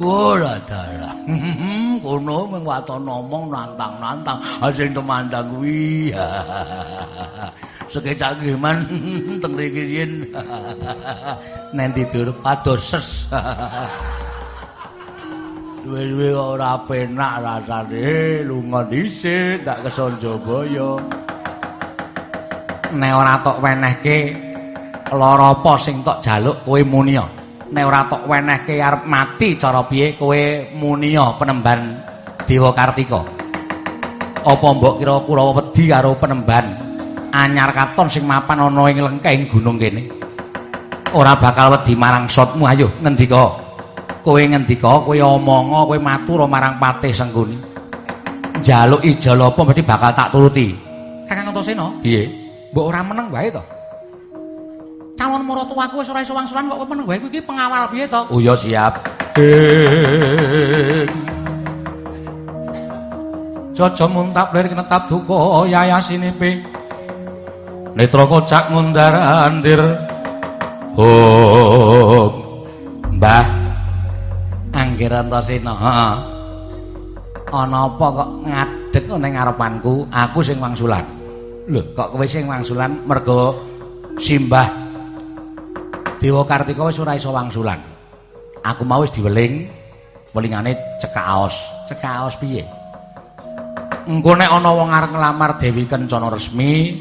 Ora dalah. Kono mung waton ngomong nantang-nantang, sing temandang kuwi. Sekecak man teng mriki yen. Nen tidur padoses. Suwe-suwe kok ora penak rasane, lunga dhisik tak kesonjobaya. Nek ora tok wenehke lara apa sing tok jaluk kowe muni. Nek ora tok wenehke arep mati cara piye kowe muni penemban Dewa Kartika. Apa mbok kira Kurawa wedi karo penemban anyar katon sing mapan ana ing lengkeng gunung kene? Ora bakal wedi marang sotmu. Ayo ngendika. kowe ngendika kowe omonga kowe matur marang Patih Sengguni. Njaluk ijol apa mesti bakal tak turuti. Kakang Antasena? Piye? Mbok ora meneng wae to? Calon maratuwaku wis ora iso wangsulan kok kowe meneng wae. Iki pengawal piye to? Oh iya siap. Jojo muntap lir kinetap duka yayasinipe Netra kocak ngundar andir Oh Mbah Anggir Antasena. Ana apa kok ngadeg ning ngarepanku? Aku sing wangsulan. Lho, kok kowe sing wangsulan mergo simbah Dewa Kartika wis ora iso wangsulan. Aku mau wis diweling welingane cekak aos. Cekak aos piye? Engko nek ana wong arep nglamar Dewi Kencana resmi,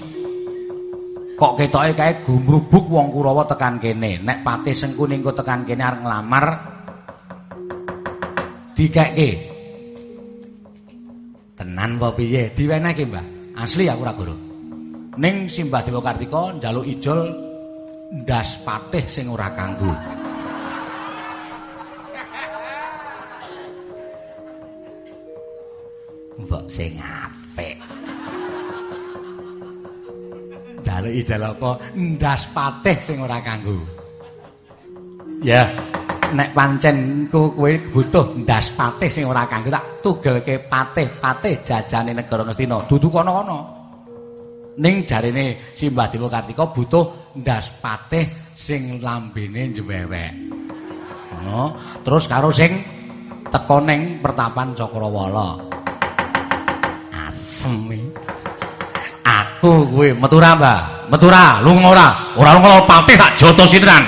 kok ketoke kae gumrubuk wong Kurawa tekan kene. Nek Patih Sengkuni engko tekan kene arep nglamar, dikekke. Tenan apa piye? Diwenehke, Mbah. Asli aku ora goro. Ning Simbah Dewa Kartika njaluk ijol ndas patih sing ora kanggo. Mbok sing apik. Njaluk ijol apa? Ndas patih sing ora kanggo. Ya. nek pancen kowe butuh ndas patih sing ora kanggo tak tugelke patih-patih jajane negara Ngastina dudu kono-kono ning jarene Simbah Dewa Kartika butuh ndas patih sing lambene jewewek ngono terus karo sing teko ning pertapan Cakrawala asem aku kowe metura mbah. Metura lunga ora? Ora lunga patih tak joto sitran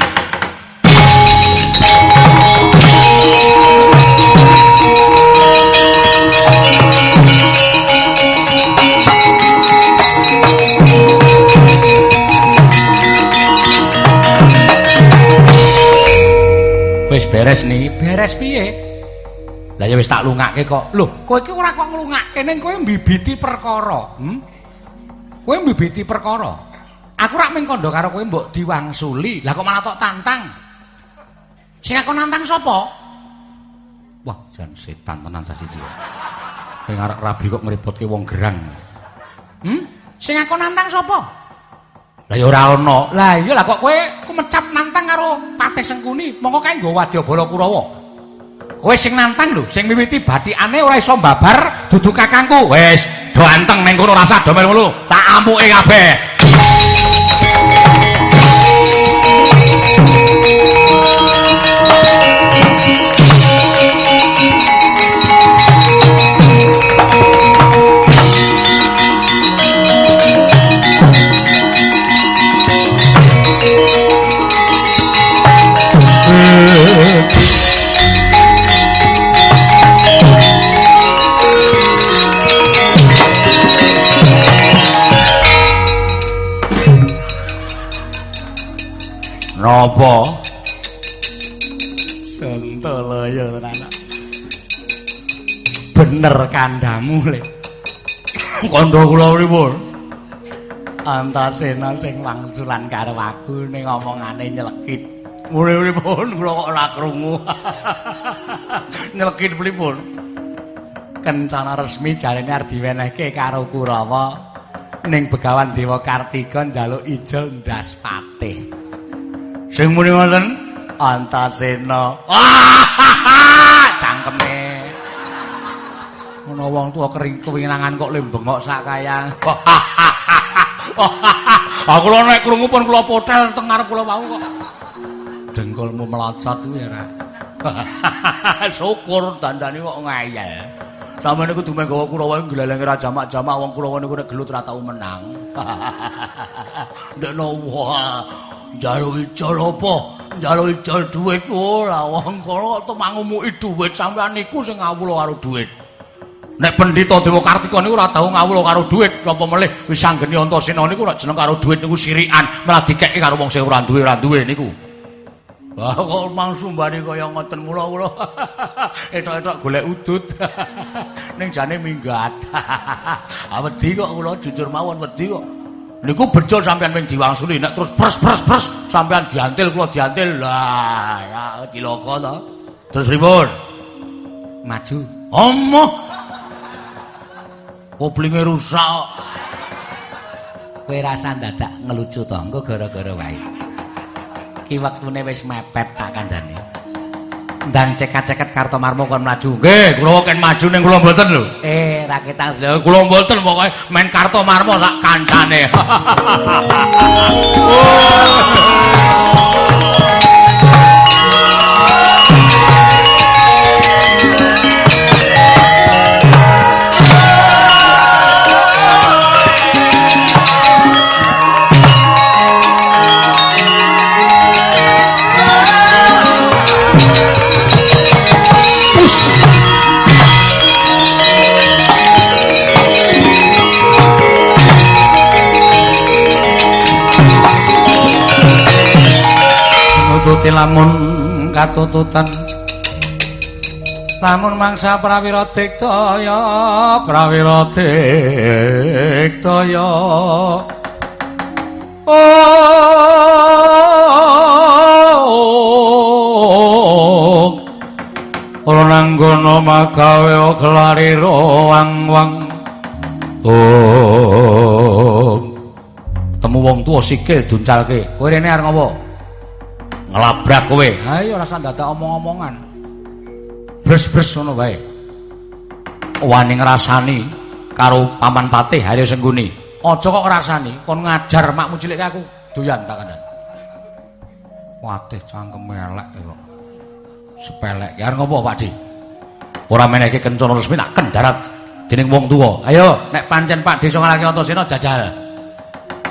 wis beres nih beres piye? Lah ya wis tak lungake kok. Lho kowe iki ora kok nglungake ning kowe mbibiti perkara hm kowe mbibiti perkara? Aku rak ming kandha karo kowe mbok diwangsuli. Lah kok malah tok tantang? Sing aku nantang sapa? Wah jan setan tenan sasi siji kowe ngarep rabi kok ngribotke wong gerang. Hm sing aku nantang sapa? Lah ya ora ana. Lah iya lah kok kowe kumecap nantang karo Patih Sengkuni, mongko kae nggo Wadyabala Kurawa. Kowe sing nantang lho, sing miwiti bathikane ora iso mbabar dudu kakangku. Wis, do anteng ning kono rasa do melu. Tak amuke kabeh. Napa? Sentolaya anak. bener kandamu le kandha kula pripun antasena sing wangsulan karo aku ning omongane nyelekit pripun kula kok ora krungu nyelekit pripun kencana resmi jarene arep diwenehke karo Kurawa ning Begawan Dewa Kartika njaluk ijol ndas patih. Sing muni ngoten Antasena. Cangkeme. Ana wong tuwa kering kewinangan kok lembengok sak kaya. Aku lho nek krungu pun kula potel teng ngarep kula wau kok. Dengkulmu melocot kuwi ora. Syukur dandane kok ngayal. Sampeyan niku dume gawa Kurawa nglelengi ra jamak-jamak wong Kurawa niku nek gelut ra tau menang. Ndekno wah. Njaluk ijol apa? Njaluk ijol dhuwit ora wong kok temangumuki dhuwit sampeyan niku sing ngawula karo dhuwit. Nek Pendhita Dewa Kartika niku ora tau ngawula karo dhuwit, apa melih wis anggeni Antasena niku ora jeneng karo dhuwit niku sirikan, malah dikeki karo wong sing ora duwe ora duwe niku. Wah kok mangsumbane kaya ngoten mula-mula. Etok-etok golek udut. Ning jane minggat. Ah wedi kok kula jujur mawon wedi kok. Niku bejo sampean ping diwangsuli nek terus pres-pres-pres sampean diantil kula diantil. Lah ya diloko to. Terus pripun? Maju. Omoh. Koplinge rusak. Kowe rasa dadak ngelucu to, engko gara-gara wae. Iki wektune wis mepet tak kandhane. Ndang cekat-ceket karto marmo kon maju. Nggih, kula ken maju ning kula mboten lho. Eh, raketan lho kula mboten pokoke main karto marmo sak kancane. nututi lamun katututan. Lamun mangsa prawira diktaya prawira diktaya. Oh ora nanggono magawe kelari wang-wang. Oh temu wong tuwa sikil duncalke kowe rene arep ngopo ngelabrak kowe. Ha iya rasa dadak omong-omongan. Bres-bres ngono wae. Wani ngrasani karo Paman Patih Haryo Sengguni. Aja kok ngrasani, kon ngajar makmu cilik aku. Doyan tak kandan. Watih cangkem elek kok. Sepelek. Ya ngopo Pak Di? Ora menehke kencana resmi tak kendarat dening wong tuwa. Ayo nek pancen Pak Di sing ngalaki Antasena jajal.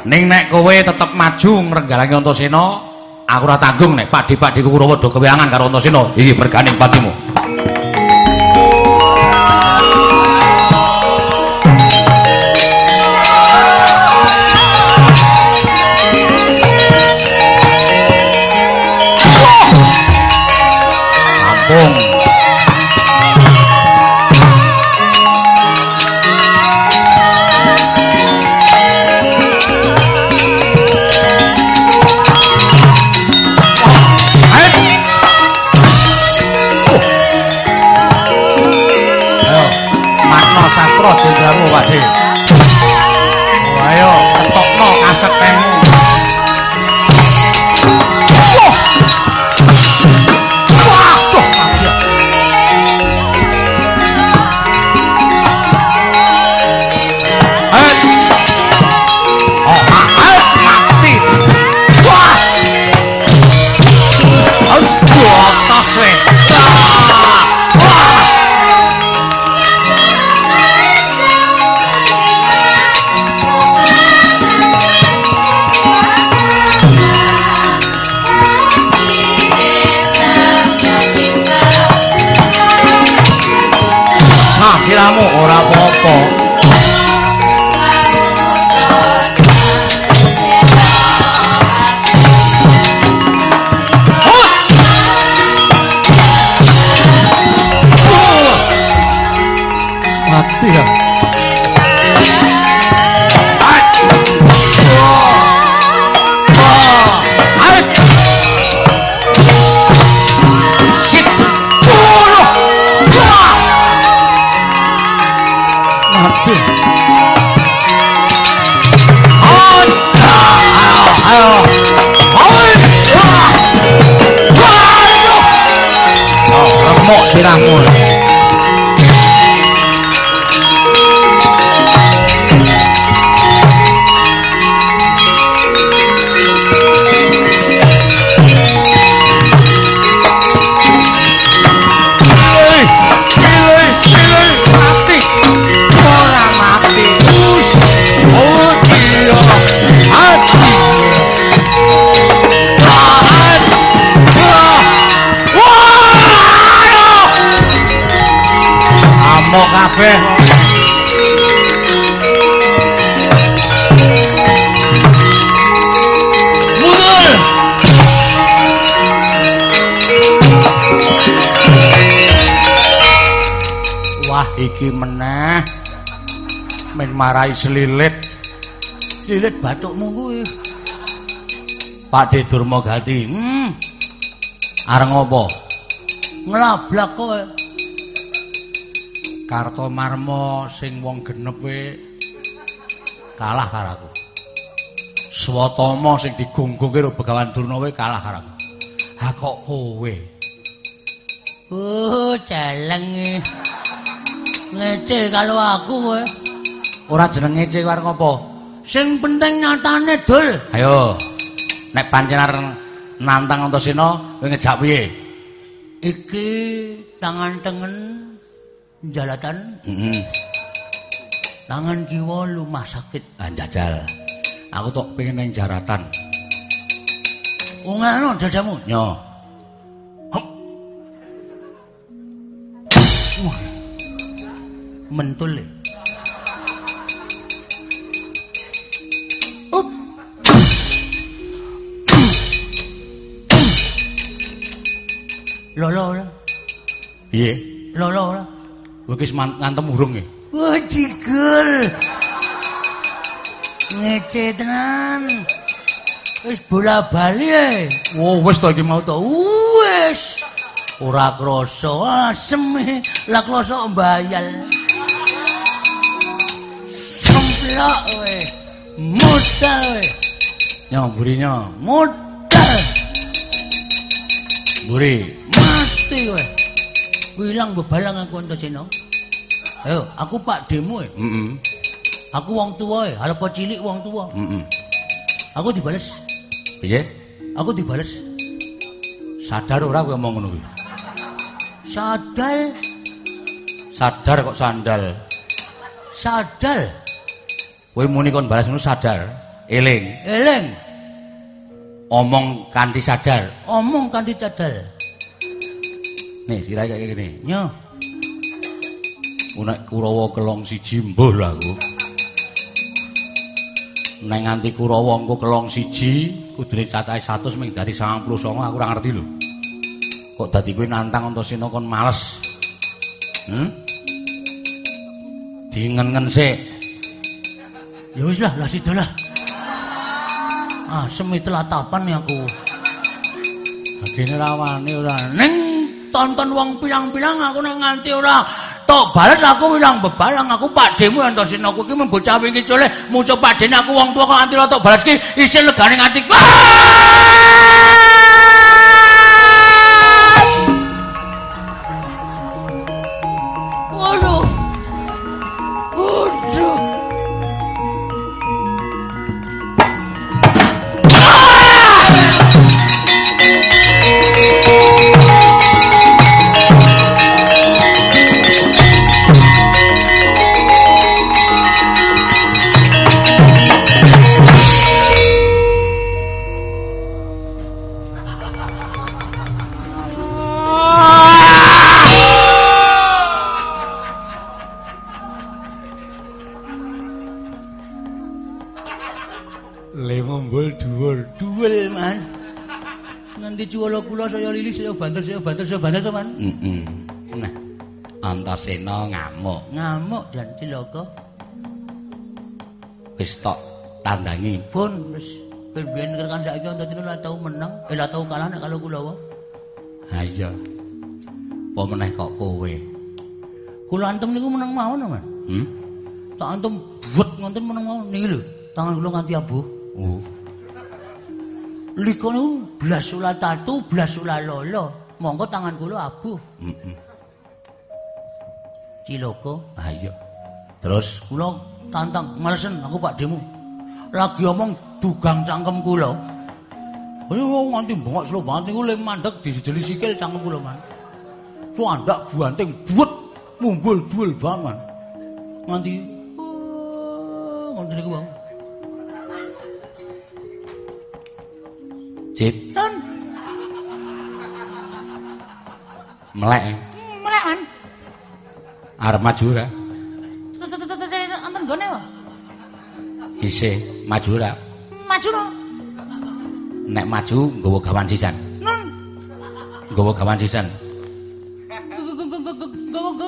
Ning nek kowe tetep maju ngrenggalake Antasena, aku ora tanggung nek padi-padi Kurawa do keweangan karo Antasena. Iki berganing patimu Marai selilit. Selilit batukmu kuwi. Pak De Durmagati. Hmm. Areng apa? Nglablak kowe. Karto Marmo sing wong genep we kalah karo aku. Swatama sing digunggung karo Begawan Durna we kalah karo aku. Ha kok kowe? Oh, jaleng. Ngece kalau aku kowe. Ora jeneng ngece karo ngopo? Sing penting nyatane, Dul. Ayo. Nek pancen nantang Antasena, kowe ngejak piye? Iki tangan tengen jalatan. Heeh tangan kiwa lumah sakit. Anjajal aku tok pengen nang jaratan. Ungano jajamu nyo mentul up lolo ora piye lolo ora Wis ngantem urung e. Wah, jigul. Ngece tenan. Wis bola-bali e. Oh, wis to iki mau to. Wis. Ora krasa asem e. Lah krasa mbayal. Semplok kowe. Modal kowe. Nyo, burinya. Modal. Buri. Mati kowe. Wilang bebalang aku Antasena. Ayo, aku Pak Demo e. Heeh. Mm Aku wong tuwa e, halepo cilik wong tuwa. Heeh. Mm aku dibales. Piye? Aku dibales. Sadar ora kowe ngomong ngono kuwi? Sadal. Sadar kok sandal. Sadal. Kowe muni kon balas ngono sadar. Eling. Eling. Omong kanthi sadar. Omong kanthi sadar. Nih, sirahe kaya ngene. Nyo. Nek Kurawa kelong siji mbuh lho aku. Nek nganti Kurawa engko kelong siji, kudune cacahe 100 ming dari 99 aku ora ngerti lho. Kok dadi kowe nantang Antasena kon males. Hm? Dingen-ngen sik. Ya wis lah, lah sidalah. Ah, semi telatapan ya aku. Agene rawane ora. Ning tonton wong pilang-pilang aku nek nganti ora tok bales aku wilang bebalang. Aku Pak Demu Antasena aku iki membocah wingi coleh. Muncul Pak Dene aku wong tua kok nganti ora tok bales ki isin legane nganti kula saya lili saya banter saya banter saya banter teman. Heeh. Nah, Antasena ngamuk. Ngamuk dan cilaka. Wis tok tandangi. Pun wis ben-ben kan saiki Antasena ora tau menang, eh tau kalah nek kalau kula wae. Ha iya. Apa meneh kok kowe? Kula antem niku menang mawon, Man. Hmm? Tak antum buat ngonten meneng niki lho. Tangan kula nganti abuh. Oh. Liko niku blas ula tatu, blas ula lolo. Monggo tangan kula abuh. Heeh. Ciloko. Ah iya. Terus Kula tantang malesen aku Pak Demu. Lagi omong dugang cangkem kula. Ayo nganti bengok slow banget niku le mandek dijeli sikil cangkem kula man. Cuandak buanting buet mumbul duel banget. Nganti oh, nganti niku bang. Don, melek. melek man. Arep maju ora? Anten gone wae. Isih maju ora? Maju no. Nek maju nggawa gawan sisan. Non. Nggawa gawan sisan.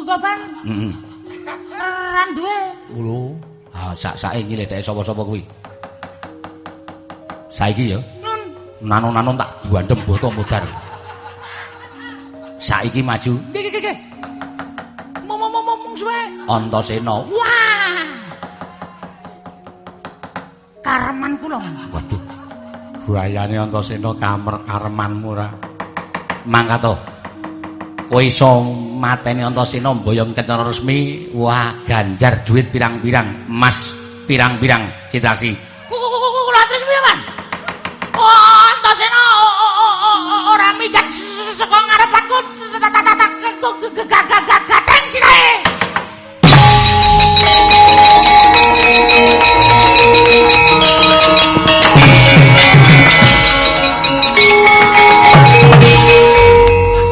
Gaban Heeh. ran duwe. Lho, ah sak-sake iki lek sapa-sapa kuwi. Saiki ya. Nanon-nanon tak buandem boto mudar. Saiki maju Ge ge ge ge. Mong mong mong mong suwe. Antasena. Wah. Kareman kula. Waduh. Guayane Antasena kamer karemanmu ora. Mangkato. Kowe iso mateni Antasena mboyong kencana resmi, wah ganjar duit pirang-pirang, emas pirang-pirang citraksi. Gateng sirahe.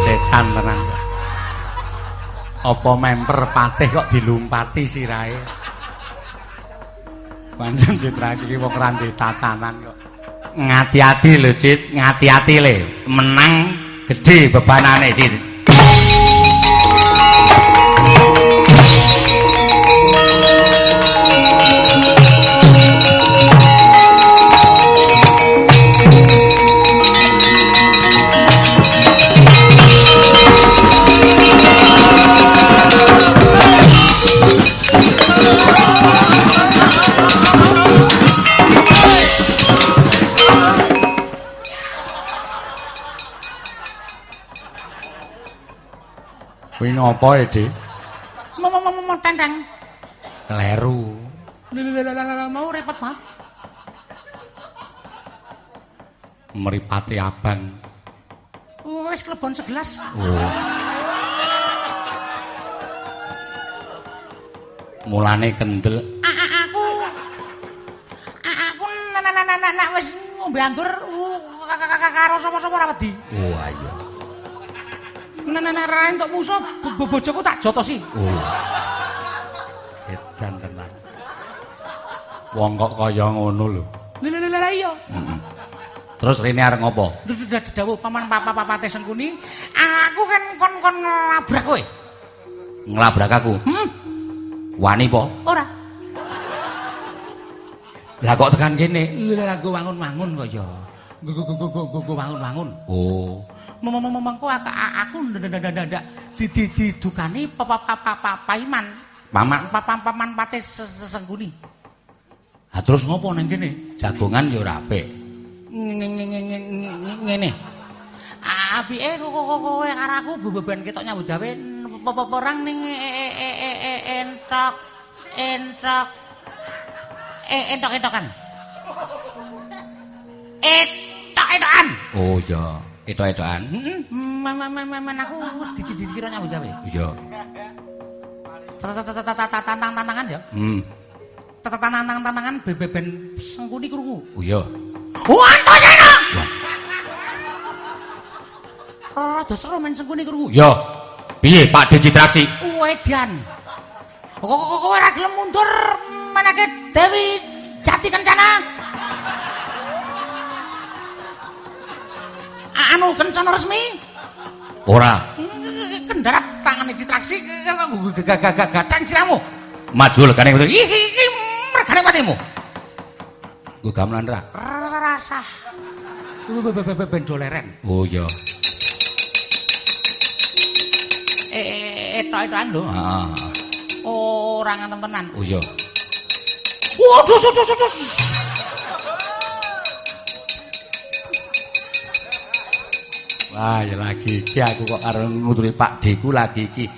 Setan tenan. Apa memper patih kok dilumpati sirahe? Pancen citraksi iki wong randi tatanan kok. Ngati-ati lho, Cit, ngati-ati le. Menang gedhe bebanane, Cit. Ngopo, e, Dik? Mau tentang. Kleru. Mau repot banget. Mripate abang. Wis klebon segelas. Oh. Mulane kendel. Aku aku nak wis ngombe anggur uh, ka- ka- ka- karo sapa-sapa ora wedi. Oh, ayo. Nenek ra entuk musuh bo- bo- bojoku tak jotosi. Oh. Edan tenan. Wong kok kaya ngono lho. Lha iya. Terus rene arep ngopo? Dawuh paman papa-papate Sengkuni, aku kan kon-kon nglabrak kowe. Nglabrak aku. Hmm, Wani po? ora. Lah kok tekan kene? Lha go wangun-wangun kok ya. Go go go go go wangun-wangun. Oh. Mengko aku ndak di di didukani papa-papa-paiman. Paman, Paman-paman pate Sengkuni. ha terus ngopo nang kene? Jagongan ya ora apik. ngene. Apike kowe karo aku beban ketok nyambut gawe perang ning entok entok entok-entokan. Entok-entokan. Oh iya, etok-etokan. Heeh, aku dikira nyambut gawe. Iya. Tantang-tantangan ya. Hmm. Tantang-tantangan beben sengkuni krungu. Oh iya. Wantosena. Rada seru men sengkuni krungu. Ya. Piye Pak Dicitraksi? Wedan. Kok ora gelem mundur menake Dewi Jati Kencana? Anu kencana resmi? Ora. Kendarat tangane Citraksi gagatang siramu. Maju legane ngono. Ih iki mergane patimu. Nggo gamelan ra? Rasah. Ben doleren. Oh iya. Eh, etok-etokan lho. Heeh. Ora ngantem tenan. Oh iya. Waduh, waduh, waduh. Wah, ya lagi iki aku kok karo nuturi Pak Deku lagi iki.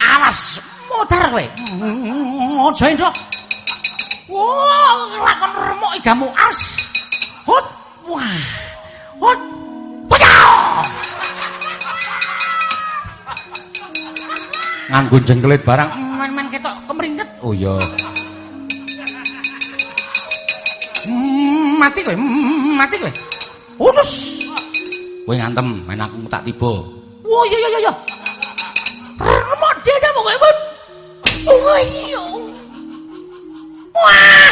Awas, modar kowe. Aja entuk. Wah, lakon remuk igamu. Awas. Hut. Wah. Hut. Nganggo jengkelit barang. Men-men ketok kemringket. Oh iya. Mati kowe, mati kowe. Udus. Kowe ngantem, men aku tak tiba. Wah, iya iya iya. Remuk dene kok kowe. Oh iya. Wah.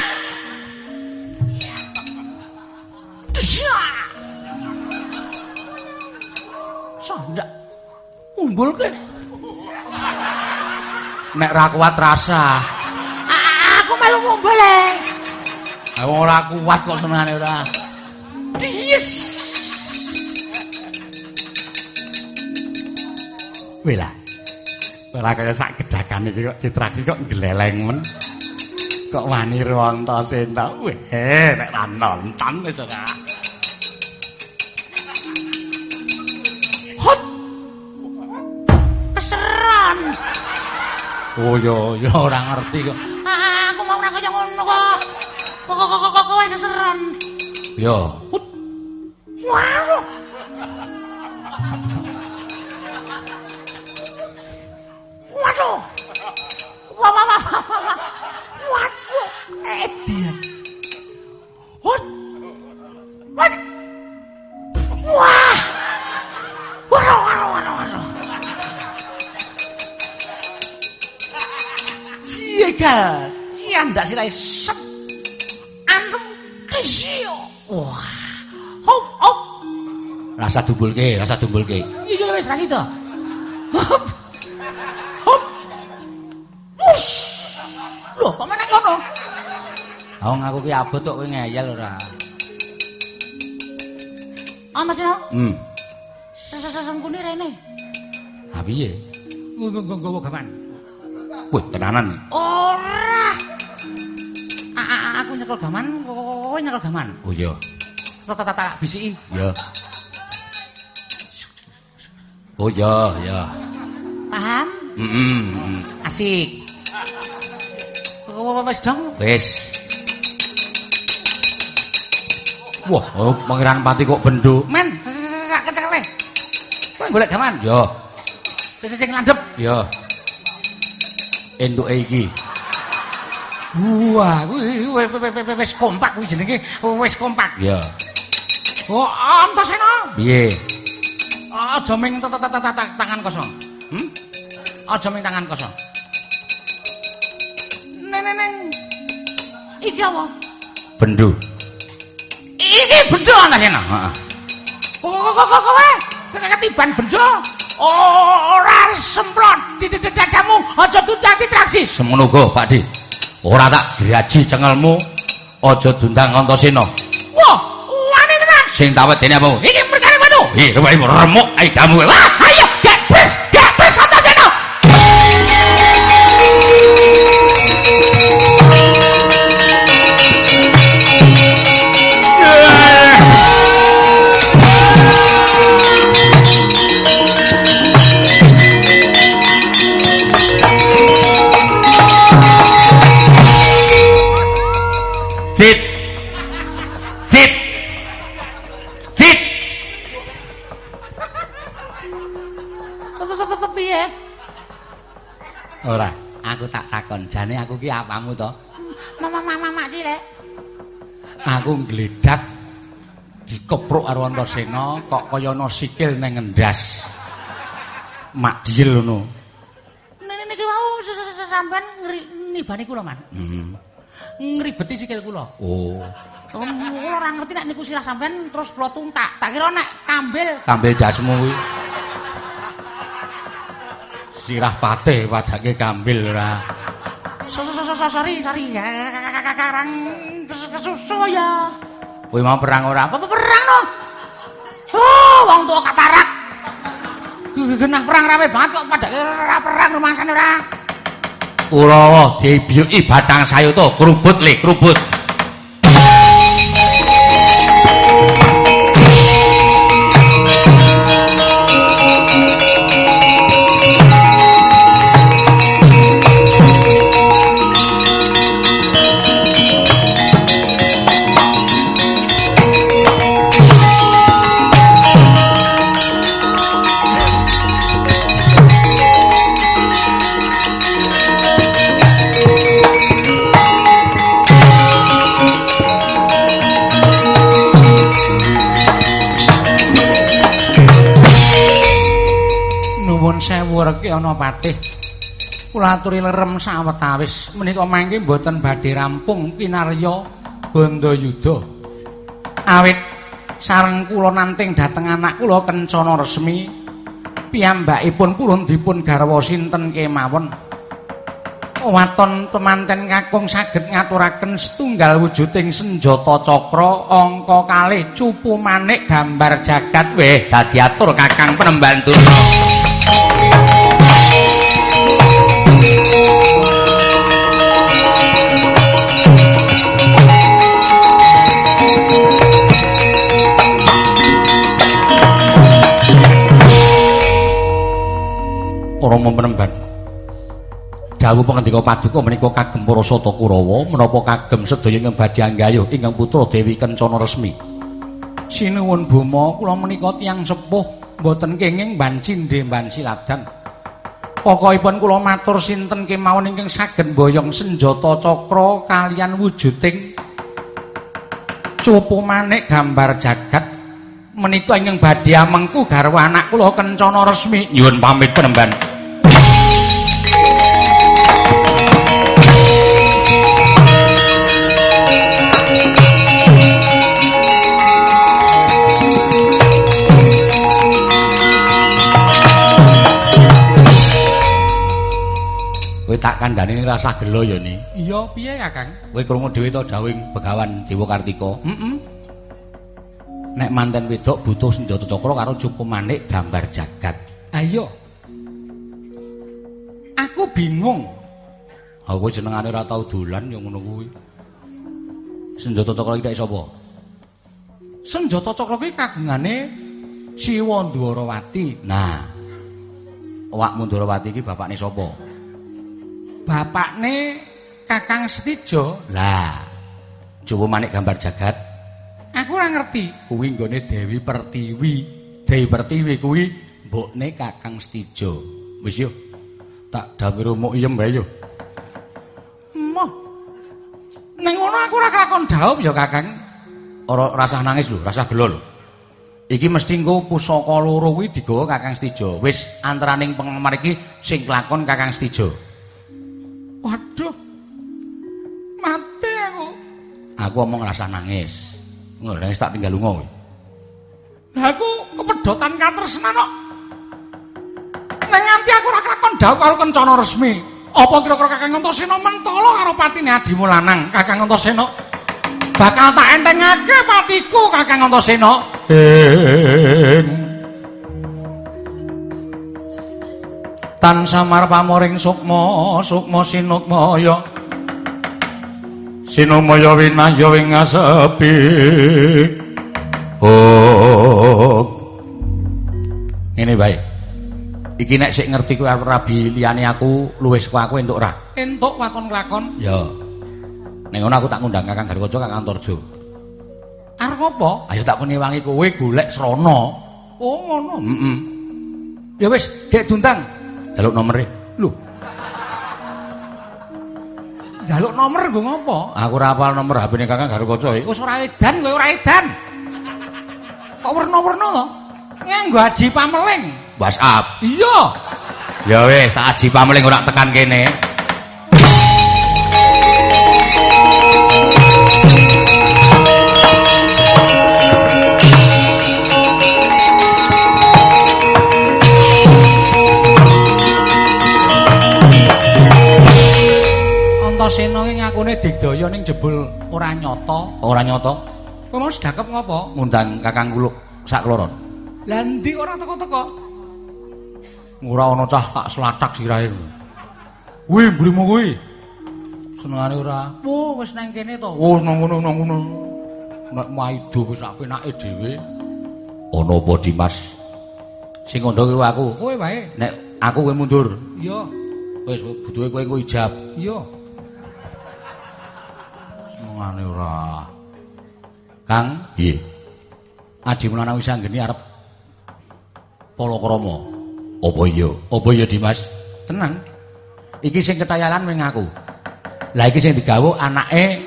Sandak. Umbul kowe. Nek ra kuat rasa. A- Aku melu ngumbul e. Aku ora kuat kok senengane ora. Yes. Wela. Ora kaya sak gedakan iki kok citra iki kok gleleng men. Kok wani ronto senta. Weh, nek ra nonton wis ora. Hot. Keseran. Oh iya, ya ora ngerti kok. Ah, Aku mau ora kaya ngono kok. Kok kok kok kowe keseran. Ya, Waduh. Waduh. Wah, wah, wah, wah, wah, wah. Waduh. Edian. Hot. What? Wah. Waduh, waduh, waduh, waduh. Ciegal. Ciandak sirai sep. Anem kesio. Wah. Hop, hop. rasa dumbulke, rasa dumbulke. Iya wis rasi to. Hop. Wus. Loh, kok menek ngono? Aku ngaku ki abot kok kowe ngeyel ora. Ah, Mas Dino, Hmm. sesengkune rene. Ha piye? Nggowo gaman. Wih, tenanan. Ora. A- a- Aku nyekel gaman, kowe nyekel gaman. Oh iya. Tak tak bisiki. Ya. Oh iya, ya. Paham? Heeh. Asik. Wis dong. Wis. Wah, oh, pangeran pati kok bendo. Men, sak kecekle. Kowe golek gaman. Ya, Sing sing landhep. ya. Enduke iki. Wah, kuwi wis wis- wis kompak kuwi jenenge wis kompak. Ya. Oh, Antasena. Piye? Aja ming tangan kosong. Hmm? Aja ming tangan kosong. Neng neng. Iki apa? Bendo. Iki bendo Antasena. Heeh. Kok kok kok kowe ketiban bendo. Ora semprot di di- di dadamu. Aja tutati traksi. Semono uga, Pakde. Ora tak graji cengelmu. Aja dundang Antasena. Wah, wani tenan. Sing tawet dene apa? Iki perkara. Eh, wae remuk ae kamu. Wah, Jane aku ki apamu to? Mama mama mak cilek. Aku ngledak dikepruk karo Antasena kok kaya ana sikil ning ngendas. Mak diel ngono. Nene niki wau sampean nibani kula, Man. Hmm. Ngribeti sikil kula. Oh, Kula ora ngerti nek niku sirah sampean terus kula tuntak. Tak kira nek kambil tampil dasmu kuwi. Sirah patih padake kambil ora. So sorry sorry karang kesusu ya. Kowe mau perang ora? Apa perang no? Oh, wong tua katarak. Genah perang rame banget kok padake ora perang rumangsane ora. Kurawa dibiyuki batang sayuta krubut le krubut. Ana patih. Kula aturi lerem sawetawis menika mangke mboten badhe rampung kinarya Bandayuda. Awit sareng kula nanting dhateng anak kula kencana resmi piyambakipun purun dipun garwa sinten kemawon. Waton temanten kakung saged ngaturaken setunggal wujuding senjata cakra angka kalih cupu manik gambar jagat weh dadi atur kakang penemban Rama Penemban. Dawuh pangandika paduka menika kagem para sata Kurawa menapa kagem sedaya ingkang badhe anggayuh ingkang putra Dewi Kencana resmi. Sinuwun Buma, kula menika tiyang sepuh mboten kenging banci ndhe banci ladan. Pokokipun kula matur sinten kemawon ingkang saged boyong senjata cakra kalian wujuding cupu manik gambar jagat menika ingkang badhe amengku garwa anak kula kencana resmi nyuwun pamit penemban. Tak kandhani rasa gelo ya ni. Iya, piye Kakang? Kowe krungu dhewe to dawuh Begawan Dewa Kartika. Heeh. Nek manten wedok butuh senjata cakra karo cukup manik gambar jagat. Ayo. Aku bingung. Aku jenengane ora tau dolan ya ngono kuwi. Senjata cakra iki sapa? Senjata cakra kuwi kagungane Siwa Ndwarawati. Nah. Awakmu Ndwarawati iki bapakne sapa? Bapakne Kakang Setijo. Lah, coba manik gambar jagat. Aku ora ngerti. Kuwi nggone Dewi Pertiwi. Dewi Pertiwi kuwi mbokne Kakang Setijo. Wis yo. Tak dawuh rumuk iyem wae yo. Moh. Ning ngono aku ora kelakon dhaup ya, Kakang. Ora rasah nangis lho, rasah gelo lho. Iki mesti engko pusaka loro kuwi digawa Kakang Setijo. Wis antaraning penggemar iki sing kelakon Kakang Setijo. Waduh. Mati aku. Aku omong rasa nangis. Nangis tak tinggal lunga kowe. Lah aku kepedotan katresnan kok. Ning nganti aku ora kelakon dhawuh karo kencana resmi. Apa kira-kira Kakang Antasena mentolo karo patine adimu lanang, Kakang Antasena? Bakal tak entengake patiku, Kakang Antasena. Ing tan samar pamoring sukma sukma sinukmaya. Sinumaya winahya wing ngasepi. Oh ngene bae iki nek sik ngerti kowe rabi liyane aku luwes kowe aku entuk ora entuk wakon kelakon ya. Ning ngono aku tak ngundang Kakang Garwaja Kakang Torjo arep apa? Ayo tak kene wangi kowe golek srana. Oh ngono. Heeh mm -mm. ya wis dek duntang Jaluk nomere. Lho. Jaluk nomor nggo ngopo? Aku ora hafal nomor HP-ne Kakang Garukaca iki. Wis ora edan kowe ora edan. Kok werna-werna to? Nganggo aji pameling. WhatsApp. Iya. Ya wis, tak aji pameling ora tekan kene. Antasena ki ngakune digdaya ning jebul ora nyata. Ora nyata. Kowe mau sedakep ngopo? Ngundang Kakang Kuluk sak kloron. Lah ndi ora teko-teko? Ora ana cah tak slatak sirahe. Kuwi mrimu kuwi. Senengane ora. Oh, wis nang kene to. Oh, nang ngono nang ngono. Nek maido wis apenake dhewe. Ana apa Dimas? Sing ngono kuwi aku. Kowe wae. Nek aku kowe mundur. Iya. Wis butuhe kowe engko ijab. Iya. Senengane ora. Kang, Piye? Adi Mulana wis anggeni arep Palakrama. Apa iya? Apa ya Dimas? Tenan. Iki sing ketayalan wing aku. Lah iki sing digawa anake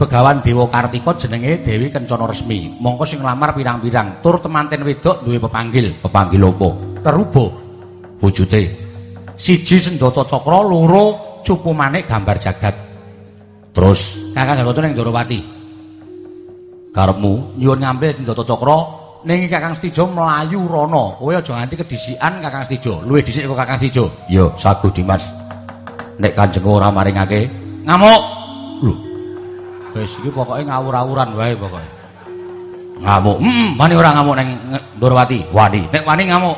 Begawan Dewa Kartika jenenge Dewi Kencana Resmi. Mongko sing nglamar pirang-pirang tur temanten wedok duwe pepanggil. Pepanggil apa? Terubo. Wujude. Siji Sendata Cakra, loro Cupu Manik gambar jagat. Terus Kakang Galota ning Ndorowati. karepmu Nyuwun ngambil Sendata Cakra ning Kakang Stijo mlayu rono. Kowe aja nganti kedisikan Kakang Stijo. Luwih dhisik kok Kakang Stijo. ya sagu Dimas. Nek Kanjeng ora maringake Ngamuk. lho Wis iki pokoke ngawur-awuran wae pokoke. ngamuk. Heeh, wani ora ngamuk ning Ndorowati. Wani. Nek wani ngamuk.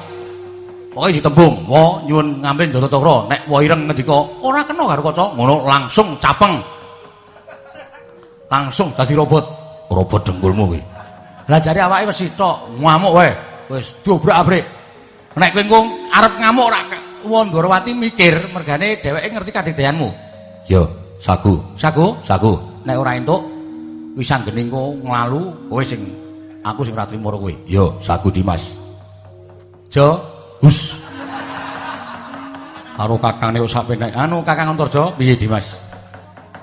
Pokoke ditembung, wa nyuwun ngambil Ndara Cakra. Nek wa ireng ngendika ora kena karo kaca, ngono langsung capeng. Langsung dadi robot. Robot dengkulmu kuwi. Lah jare awake wis sitok, ngamuk wae. Wis dobrak-abrik. Nek kowe engko arep ngamuk ora wa Ndorowati mikir mergane dheweke ngerti kadidayanmu. Ya, sagu. Sago, Sagu. nek ora entuk wis anggene engko nglalu kowe sing aku sing ora trimo kowe. Ya, sagu Dimas. Jo, Hus. karo kakangne kok sak. Anu Kakang Antarja, piye Dimas?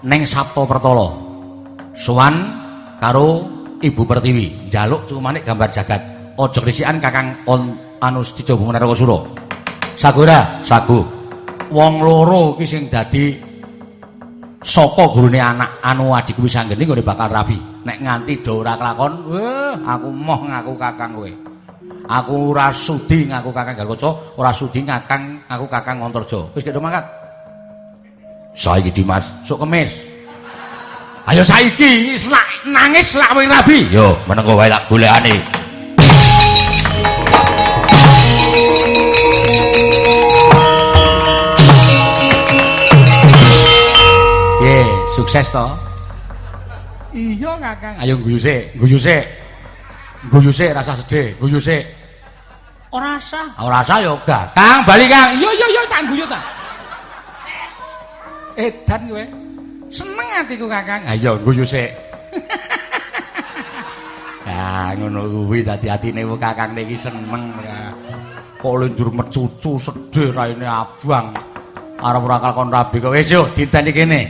Ning Sabto Pertolo. Sowan karo Ibu Pertiwi, njaluk cumanik gambar jagat. Aja krisikan Kakang on anu Bungunaraka Sura. Sagora, Sagu. wong loro iki sing dadi saka gurune anak anu adikku wis anggene nggone bakal rabi. Nek nganti do ora kelakon, wah aku moh ngaku Kakang kowe. Aku ora sudi ngaku Kakang Galkoco, ora sudi ngakang ngaku Kakang Antarja. Wis do mangkat. Saiki Dimas. Sok kemis. Ayo saiki selak nangis selak wing rabi. Yo, menengko wae tak golekane. Ye, sukses to. Iya, Kakang. Ayo guyu sik, guyu sik. Guyu sik rasa sedih, guyu sik. Ora rasa. Ora rasa ya gak. Kang, bali Kang. Iya, iya, iya, tak guyu ta. Edan kowe. Seneng atiku, Kakang. Ayo guyu sik. Ya, ngono kuwi dadi atine Kakang niki seneng ya. Kok lenjur mecucu sedih raine abang. Arep ora kalkon rabi kok wis yo diteni kene.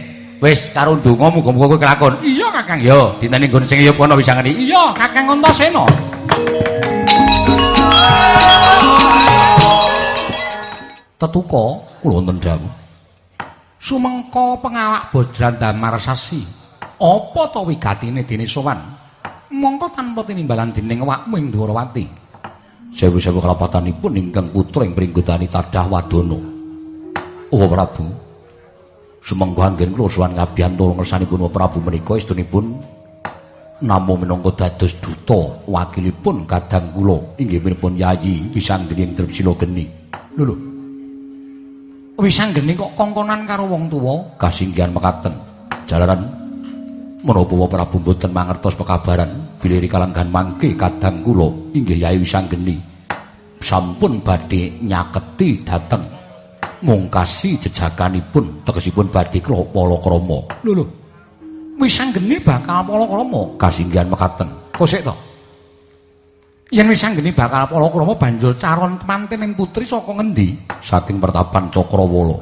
Wis karo ndonga muga-muga kowe kelakon. Iya Kakang. Yo diteni nggon sing ya kono bisa ngene. Iya Kakang Antasena. Tetuka kula nendhang. Sumengka pengawak bojran damar sasi. Apa to wigatine dene sowan? Mongko tanpa tinimbalan dening awakmu ing Dwarawati. Sewu-sewu kalapatanipun ingkang putra ing pringgutani Tadah Wadana. Oh Prabu. Sumengga anggen kula sowan ngabiyantara ngersanipun Wa Prabu menika istunipun namung minangka dados duta wakilipun kadang kula inggih menipun Yayi Wisanggeni ing Drepsila Geni. Lho. Wis anggene kok kongkonan karo wong tuwa? Kasinggihan mekaten. Jalaran menapa Wa Prabu boten mangertos pekabaran bilih kalanggan mangke kadang kula inggih Yayi Wisanggeni sampun badhe nyaketi dhateng mungkasi jejakanipun tegesipun badhe palakrama. Lho lho. Wis anggene bakal palakrama. Kasinggihan mekaten. Kok sik to? Yen wis anggene bakal palakrama banjur caron temanten ing putri saka ngendi? saking pertapan Cakrawala.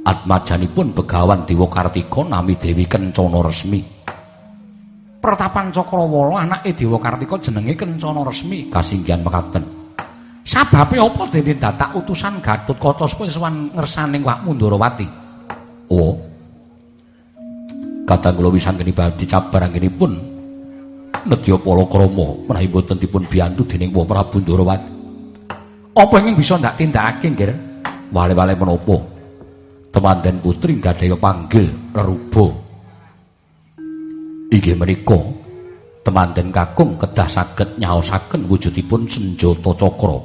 Atmajanipun Begawan Dewa Kartika nami Dewi Kencana Resmi. Pertapan Cakrawala anake Dewa Kartika jenenge Kencana Resmi. Kasinggihan mekaten. Sababe apa dene datak utusan Gatotkaca supaya sowan ngersaning wakmu Ndarawati? Oh. Kadang kula wisanggeni badhe cabar anggenipun nedya palakrama menawi boten dipun biyantu dening Wa Prabu Ndarawati. Apa ingin bisa ndak tindakake, Nggir? Wale-wale menapa? Temanden putri gadhaya panggil reruba. Inggih menika temanden kakung kedah saged nyaosaken wujudipun senjata cakra.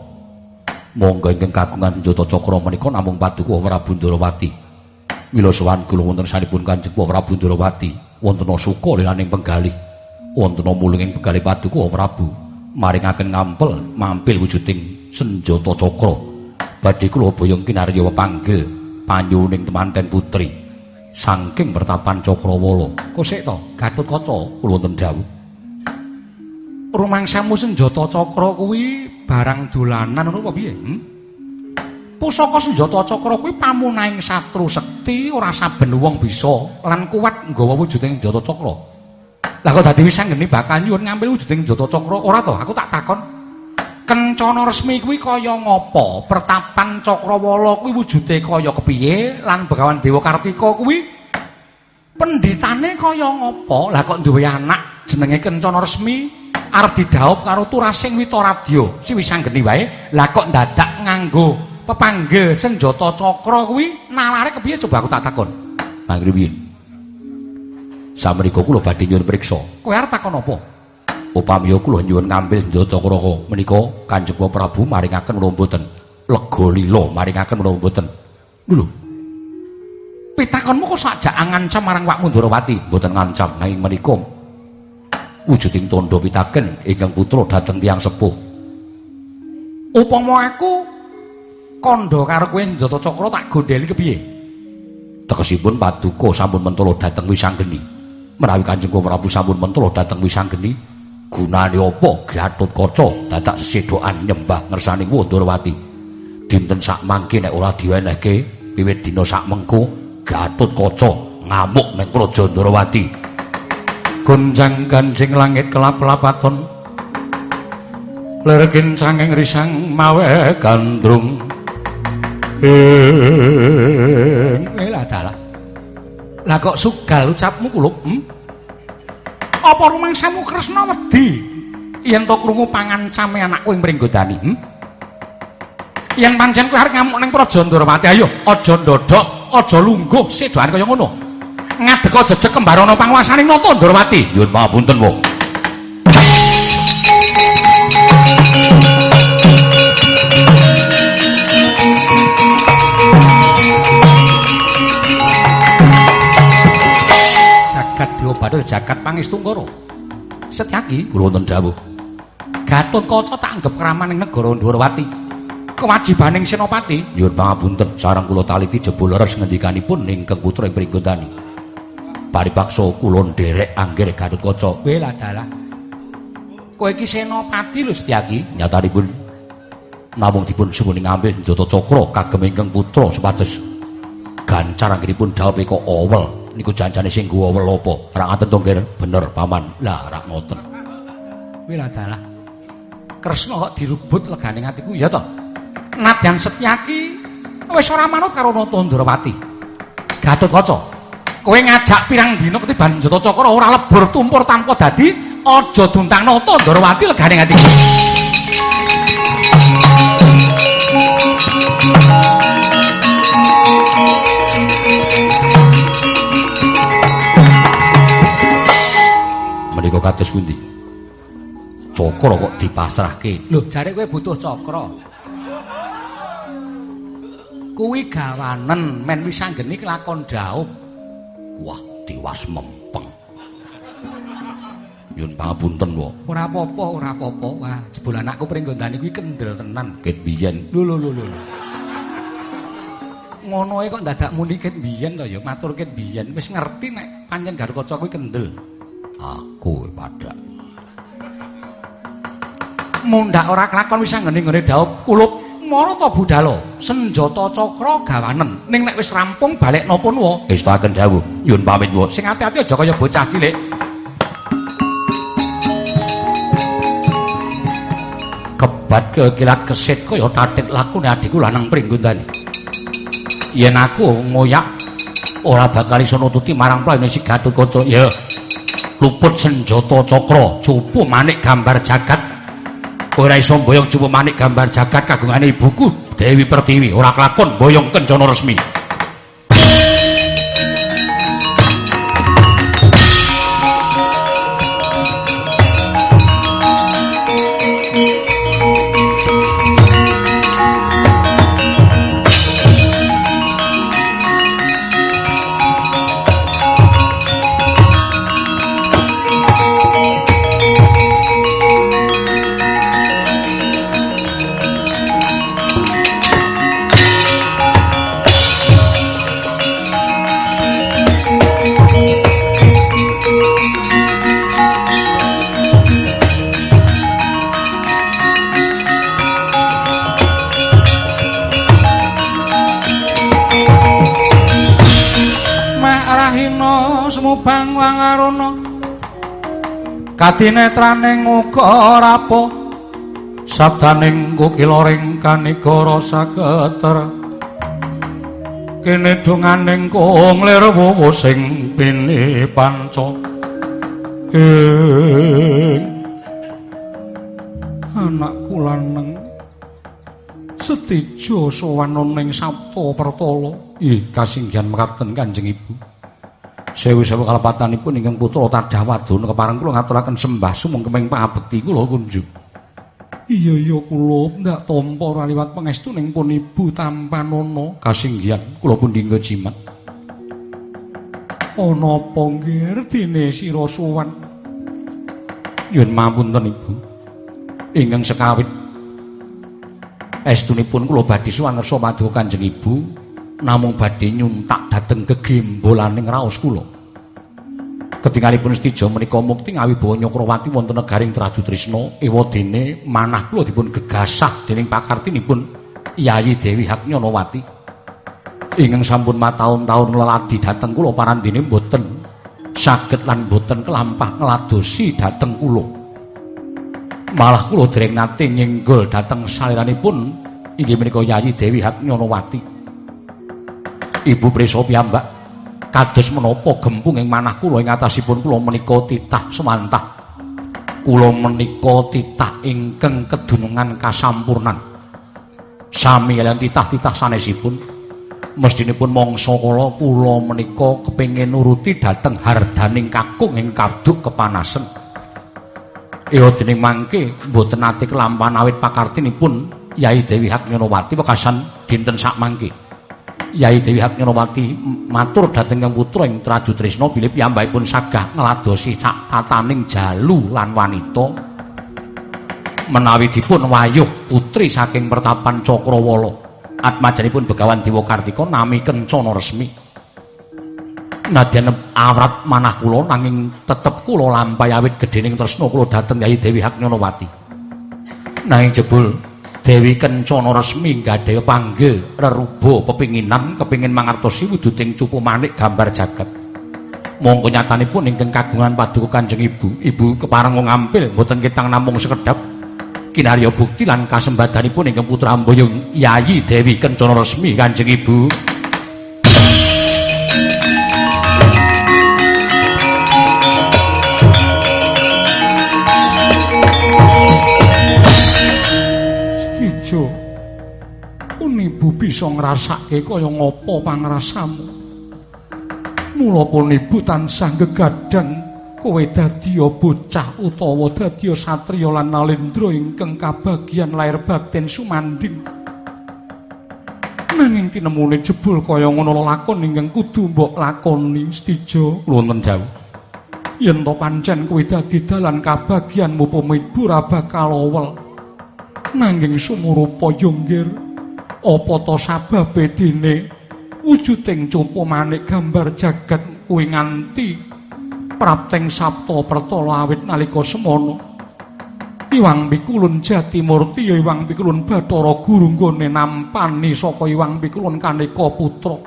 Monggo ingkang kagungan senjata cakra menika namung paduka Prabu Ndarawati. Mila sowan kula wonten sanipun Kanjeng Prabu Ndrawati wonten suka liraning penggalih wonten mulunging penggalih paduka Prabu maringaken ngampel mampil wujuding senjata cakra badhe kula boyong kinarya panggil panyuning temanten putri saking pertapan Cakrawala kosek to Gatotkaca kula wonten dawuh rumangsamu senjata cakra kuwi barang dolanan apa piye hmm? pusaka senjata cakra kuwi pamunahing satru sekti ora saben wong bisa lan kuat nggawa wujuding senjata cakra. Lah kok dadi wis anggene bakal nyuwun ngambil wujuding senjata cakra ora to? Aku tak takon. Kencana resmi kuwi kaya ngapa? Pertapan Cakrawala kuwi wujude kaya kepiye? Lan Begawan Dewa Kartika kuwi penditane kaya ngapa? Lah kok duwe anak jenenge Kencana resmi arep didhaup karo Turasing Witaradya. Si wis anggene wae. Lah kok dadak nganggo pepanggil senjata cakra kuwi nalare kepiye coba aku tak takon. Piye? Samriko kula badhe nyuwun priksa. Kowe arep takon apa? Upami kula nyuwun ngambil senjata cakra menika Kanjeng Prabu maringaken menapa mboten? Lega lila maringaken menapa mboten? Lho. Pitakonmu kok sajak ngancam marang Wakmu Ndrawati? Mboten ngancam nanging menika wujuding tandha pitaken ingkang putra dhateng tiyang sepuh. Upama aku kandha karo kowe njata cakra tak gondheli kepiye? Tegesipun paduka sampun mentolo dhateng Wisanggeni. Menawi Kanjeng Prabu sampun mentolo dhateng Wisanggeni, gunane apa Gatotkaca dadak sesedokan nyembah ngersani Wandrawati? Dinten sak mangke nek ora diwenehke wiwit dina sak mengko Gatotkaca ngamuk ning Praja Ndrawati. Gonjang kancing langit kelap-lapaton Lergin sanging risang mawe gandrung Eh lah dalah. Lah kok sugal ucapmu kulup? Hmm? Apa rumangsamu Kresna wedi yen to krungu pangancame anakku ing Pringgodani? Hmm? Yen pancen kowe arep ngamuk ning Praja Ndrawati, ayo aja ndodok, aja lungguh, sedoan kaya ngono. Ngadeka jejeg kembarana panguwasaning Nata Ndrawati. Nyuwun pangapunten, Wong. Badhe jagat pangestungkara. Setyaki kula wonten dawuh. Gatotkaca tak anggap kraman ing negara Ndrawati. Kewajibaning Senopati nyuwun pangapunten sareng kula taliti jebul leres ngendikanipun ingkang putra ing Pringgodani. Paripaksa kula nderek anggere Gatotkaca. Kowe lah dalah. Kowe iki Senopati lho Setyaki, nyatanipun namung dipun suwuni ngambil njata cakra kagem ingkang putra supados gancar anggenipun dawuh kok awel niku janjane sing guwa wel apa? Ra ngaten to bener paman. Lah ra ngoten. Kuwi lah dalah. Kresna kok dirubut legane atiku ya to. Nadyan Setyaki wis ora manut karo Nandrawati. Gatotkaca. Kowe ngajak pirang dina ketiban Jata Cakra ora lebur tumpur tanpa dadi aja duntang Nandrawati legane atiku. Kados pundi? Cakra kok dipasrahke. Lho, jare kowe butuh cakra. Kuwi gawanen men wis anggeni kelakon daup. Wah, diwas mempeng. Yun pangapunten, Wo. Ora apa-apa, ora apa-apa. Wah, jebul anakku pringgondane kuwi kendel tenan. Ket biyen. Lho lho lho lho. Ngono kok dadak muni ket biyen to ya, matur ket biyen. Wis ngerti nek pancen Garkaca kuwi kendel. Aku padha mundak ora kelakon wis anggene-nggone dhaup kulup. Mara ta budhalo? Senjata cakra gawanen ning nek wis rampung balik napa nuwa wis tak dawuh. Nyun pamit wae sing ati-ati aja kaya bocah cilik. Kebat kekilat kesit kaya tatit lakune adikku lanang pringgundane yen aku ngoyak ora bakal iso nututi marang plane si Gatotkaca ya luput senjata cakra cupu manik gambar jagat. Ora iso boyong cupu manik gambar jagat kagungane ibuku Dewi Pertiwi ora kelakon boyong kencana resmi katinetraning uga rapo sabdaning kukiloring kanigara sageter kene donganing konglir wuwu sing pini panca. Anakku laneng setijo sowan ning sabta pertala. Ih kasinggihan mekaten kanjeng ibu sewu-sewu kalepatanipun ingkang putra Tadhawadana kepareng kula ngaturaken sembah sumeng kemeng pangabekti kula kunjuk Iya iya kula ndak tampa raliwat pangestu ning pun ibu tampanana kasinggihan kula pun dinggo jimat. Ana apa nggih rdine sira sowan? Yun mapunten ibu. Ingkang sekawit estunipun kula badhe sowan ngersa paduka Kanjeng Ibu namung badhe nyuntak dhateng gegembolaning raos kula. ketingalipun stijo menika mukti ngawibawa Nyakrawati wonten negaring Traju Trisna ewadene manah kula dipun gegasah dening pakartinipun Yayi Dewi Haknyanawati ingkang sampun mataun-taun leladi dhateng kula parandene mboten saged lan mboten kelampah ngladosi dhateng kula. Malah kula dereng nate nyenggol dhateng saliranipun inggih menika Yayi Dewi Haknyanawati Ibu Prisa piyambak. Kados menapa gempung ing manah kula ing atasipun kula menika titah semantah. Kula menika titah ingkang kedunungan kasampurnan. Sami kaliyan titah-titah sanesipun. Mestinipun mangsa kula kula menika kepengin nuruti dhateng hardaning kakung ing kaduk kepanasen. Ewa dening mangke mboten nate kelampahan awit pakartinipun Yai Dewi Haknyanawati wekasan dinten sak mangke Yai Dewi Haknyanawati matur dhateng Kang Putra ing Traju Trisna bilih piyambakipun sagah ngladosi sak tataning jalu lan wanita. Menawi dipun wayuh putri saking pertapan Cakrawala. Atmajanipun Begawan Dewa Kartika nami kencana resmi. Nadyan awrat manah kula nanging tetep kula lampahi awit gedhening tresna kula dhateng Yai Dewi Haknyanawati nanging jebul Dewi Kencana resmi gadhaya panggil reruba pepinginan kepingin mangertosi wujuding cupu manik gambar jagat. Monggo nyatanipun ingkang kagungan paduka Kanjeng Ibu, Ibu kepareng ngampil mboten kitang namung sekedap kinarya bukti lan kasembadanipun ingkang putra Amboyong Yayi Dewi Kencana resmi Kanjeng Ibu. Bisa ngrasake kaya ngapa pangrasamu. Mula pun ibu tansah gegadang kowe dadi bocah utawa dadi satriya lan nalendra ingkang kabagyan lair batin sumanding. Nanging tinemune jebul kaya ngono lakon ingkang kudu mbok lakoni stija wonten jauh. Yen to pancen kowe dadi dalan kabagyanmu pemibu ra bakal owel. Nanging sumurupa yonggir apa to sababe dene? Wujuding cupu manik gambar jagat kuwi nganti prapteng sapta pertala awit nalika semono. Iwang Pikulun Jati Murti ya Iwang Pikulun Bathara Guru nggone nampani saka Iwang Pikulun Kaneka Putra.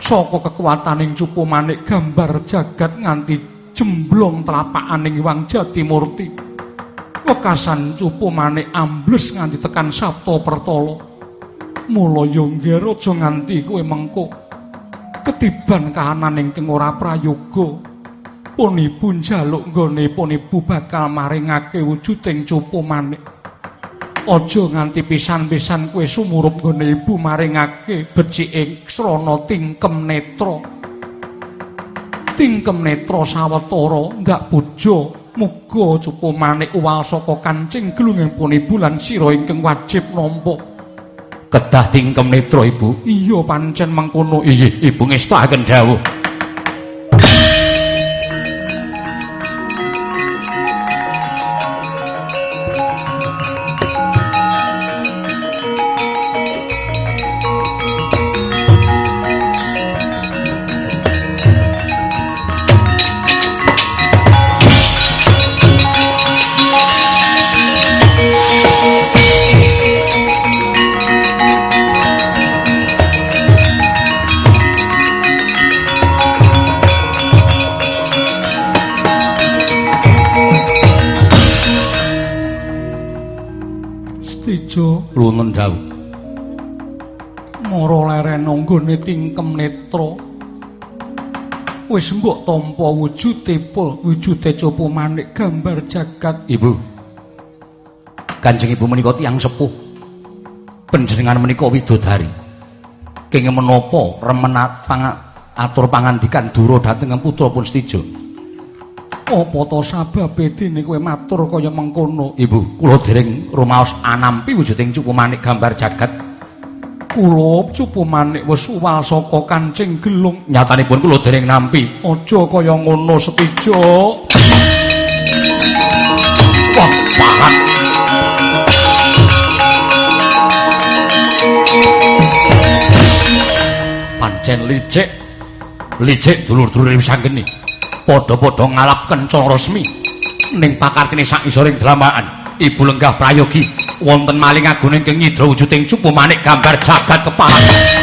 Saka kekuwataning cupu manik gambar jagat nganti jemblong telapakaning Iwang Jati Murti wekasan cupu manik ambles nganti tekan sapta pertala mula yo ngger aja nganti kowe mengko ketiban kahanan ingkang ora prayoga. Pun ibu njaluk nggone pun ibu bakal maringake wujuding cupu manik. Aja nganti pisan-pisan kowe sumurup nggone ibu maringake becike srana tingkem netra. Tingkem netra sawetara ndak bojo muga cupu manik uwal saka kancing glunging pun ibu lan sira ingkang wajib nampa kedah tingkem netra ibu. Iya pancen mangkono. Iya ibu ngestaken dawuh leren anggone tingkem netra. Wis mbok tampa wujude pul wujude copo manik gambar jagat. Ibu. Kanjeng ibu menika tiyang sepuh. Panjenengan menika widodari. Kenging menapa remen atur pangandikan dura dhateng putra pun stijo apa to sababe dene kowe matur kaya mengkono? Ibu kula dereng rumaos anampi wujuding cupu manik gambar jagat kula cupu manik wis uwal saka kancing gelung. Nyatanipun kula dereng nampi. Aja kaya ngono setijo wah pahat pancen licik. Licik dulur-dulur wis anggeni padha-padha ngalap kencana resmi. Ning pakartine sak isoring dalamaan Ibu lenggah prayogi wonten maling agune ingkang nyidra wujuding cupu manik gambar jagat kepalan.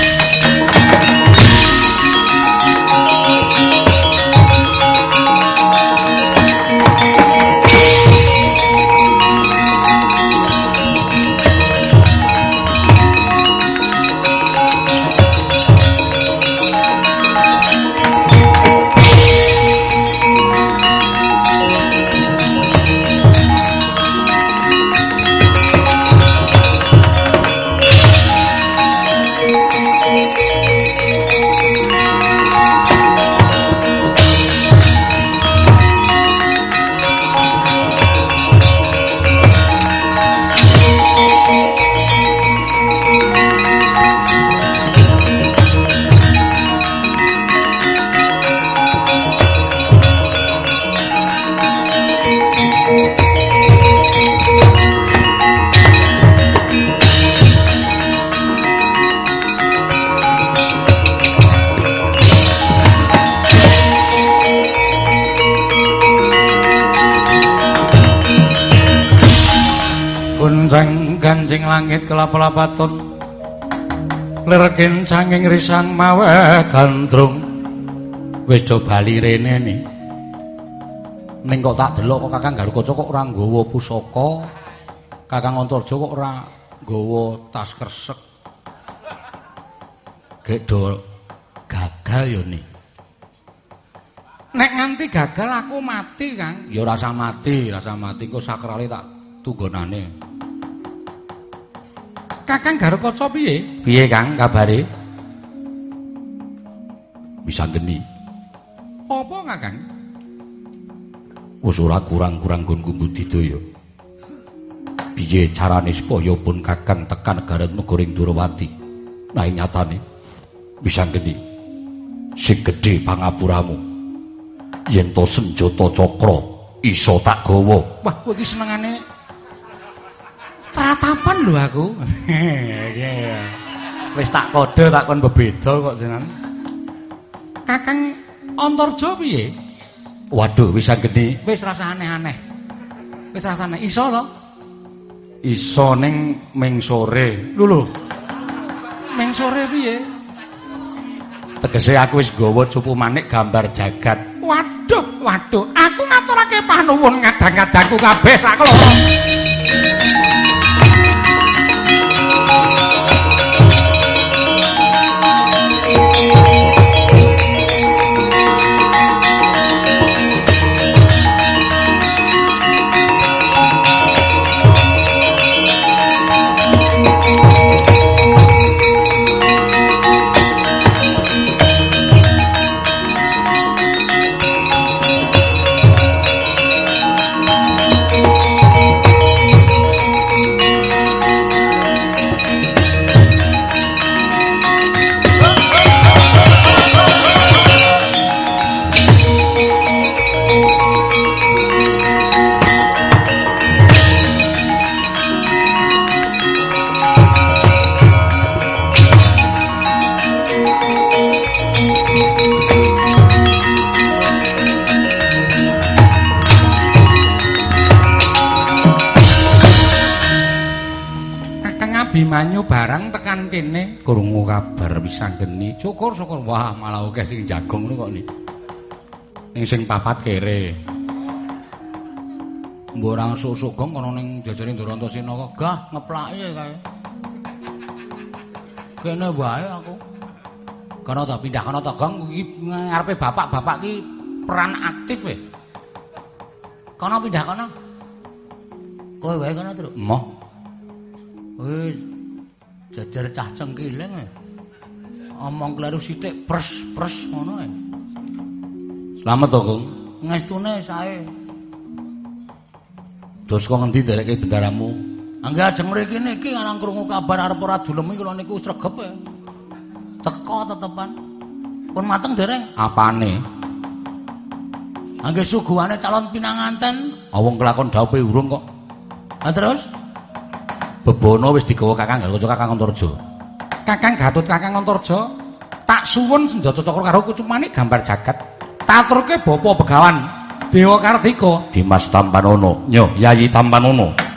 Langit kelap-lapaton lerken sanging risang mawe gandrung. Wis do bali rene ni. Ning kok tak delok kok kakang garukaca kok ora nggawa pusaka. Kakang antarja kok ora nggawa tas kresek. Gek do gagal yo ni. Nek nganti gagal aku mati kang. Ya rasa mati rasa mati. Kok sakrale tak tunggonane Kakang Garukaca piye? Piye Kang kabare? Bisa geni. Apa Kakang? Wis ora kurang-kurang nggonku budidaya. Piye carane supaya pun Kakang tekan negara negoring Durawati? Nah nyatane bisa geni. Sing gedhe pangapuramu. Yen to senjata cakra iso tak gawa. Wah, kowe iki senengane Tratapan lho aku. Wis tak kode tak kon bebeda kok jenengan. Kakang Antarja piye? Waduh, wis gede. Wis rasa aneh-aneh. Wis rasane iso to? Iso ning ming sore. Lho lho. Ming sore piye? Tegese aku wis gawa cupu manik gambar jagat. Waduh, waduh. Aku ngaturake panuwun ngadang-ngadangku kabeh sak pisan geni. Syukur-syukur wah malah akeh sing jagong kok ni. Ning sing papat kere. Mbok ora susuk-sugong kono ning jajane Ndarantasena kok gah ngeplaki kae. Kene wae aku. Kono ta pindah kono to, Gong. Iki ngarepe bapak-bapak ki peran aktif e. Kono pindah kono. Kowe wae kono, Truk. Moh. Wis jajar cah cengkileng e. Omong kleru sithik pres-pres ngono e. Slamet to, Gong. Ngestune sae. Dos kok ngendi nderekke bendaramu? Angge ajeng mriki niki ana krungu kabar arep ora dulemi kula niku wis regep e. Teko tetepan. Pun mateng dereng. Apane? Angge suguhane calon pinanganten. Awong kelakon dhaupe urung kok. Lah terus Bebono wis digawa Kakang Galgojo Kakang Antarja. Kakang Gatut Kakang Antarja tak suwun senjata cakra karo kucumane gambar jagat. Taturke bapa begawan Dewa Kartika. Dimas Tampanono, Nyo Yayi Tampanono.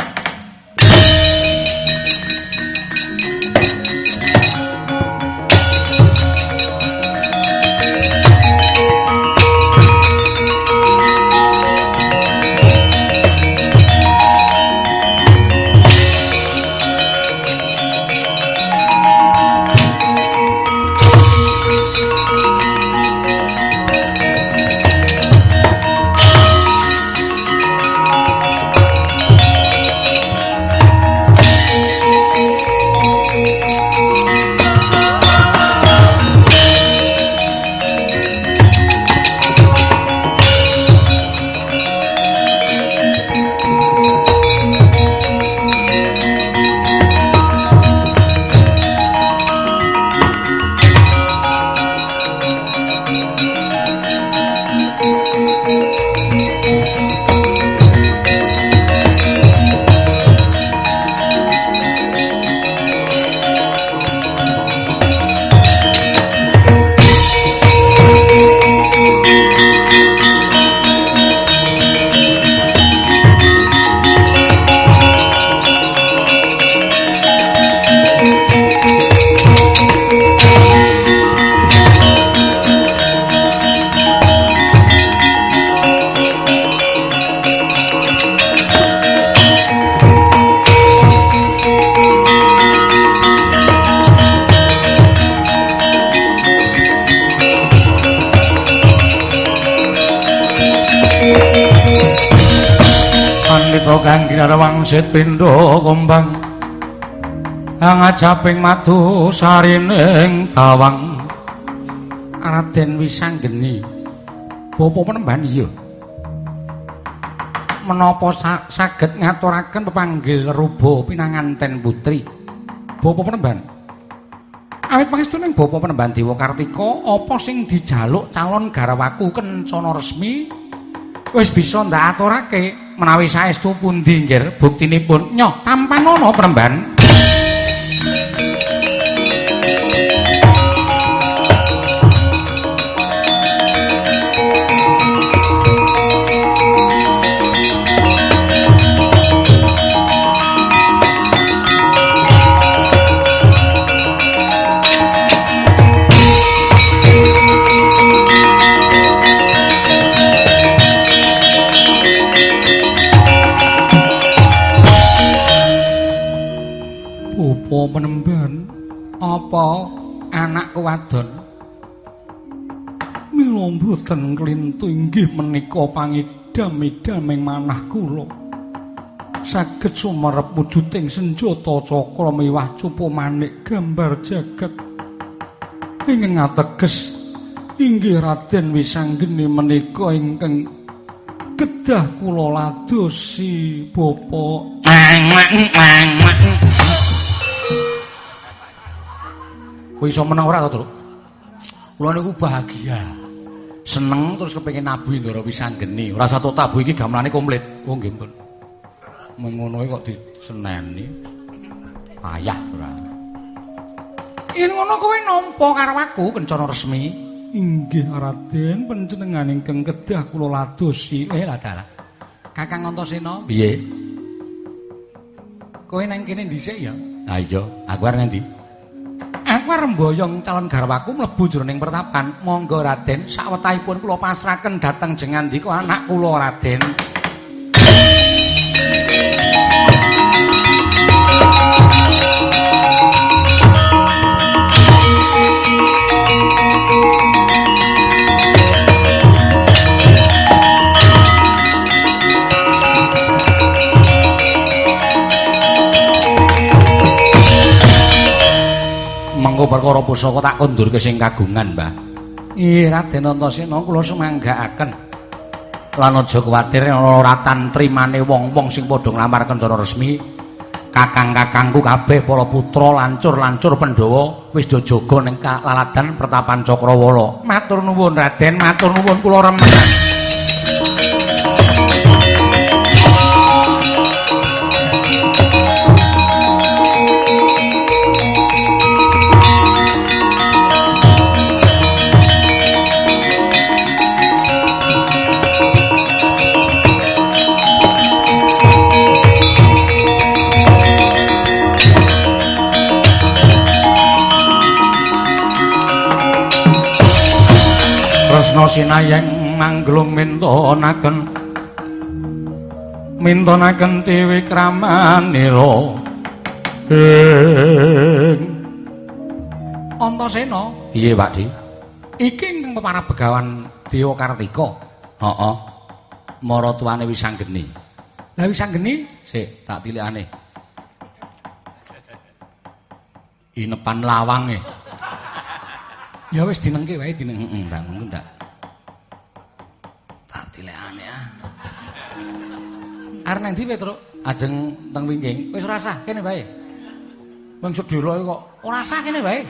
Pandhita kang kinarwangsit pindha kumbang angajaping madu sarining tawang. Raden Wisanggeni. Bapa penemban iya. Menapa saged ngaturaken pepanggil ruba pinanganten putri? Bapa penemban Awit pangestuning Bapa penemban Dewa Kartika apa sing dijaluk calon garawaku kencana resmi? Wis bisa ndak aturake menawi saestu pundi nggih buktinipun nyoh tampanono penemban Penemban apa anakku wadon Mila mboten klintu inggih menika pangidam-idaming manah kula. Saged sumerep wujuding senjata cakra miwah cupu manik gambar jagat. Ingkang ateges inggih Raden Wisanggeni menika ingkang kedah kula ladosi bapa Kowe iso meneng ora to, Truk? Kula niku bahagia. Seneng terus kepengin nabuhi Ndara Wisanggeni. Ora satu tabuh iki gamelane komplit. Oh nggih, Pun. Mengono kok diseneni. Payah ora. Yen ngono kowe nampa karo aku kencana resmi. Inggih Raden, panjenengan ingkang kedah kula ladosi. Eh, lah dalah. Kakang Antasena, Piye? kowe nang kene dhisik ya? Ha iya, aku arep ngendi? Aku arep mboyong calon garwaku mlebu jroning pertapan. Monggo Raden, sawetahipun kula pasrahaken dhateng jengandika anak kula Raden. Perkara pusaka tak kondurke sing kagungan, Mbah. Ih, Raden Antasena kula semanggaaken. Lan aja kuwatir ana ratan trimane wong-wong sing padha nglamar kencana resmi. Kakang-kakangku kabeh para putra lancur-lancur Pandhawa wis do jaga ning laladan Pertapan Cakrawala. Matur nuwun Raden, matur nuwun kula remen. Sinayeng manglung mintonaken. Mintonaken dewi kramanila ing. Antasena piye Pakdi iki ing para begawan Dewa Kartika. Heeh. Maratuwane Wisanggeni. Lah Wisanggeni? Sik tak tilikane. Inepan lawange. Ya wis dinengke wae dineng heeh ndak ngono ndak Arep nang ndi kowe, Truk? Ajeng teng wingking. Wis ora sah, kene wae. Wong sedhela kok ora sah kene wae.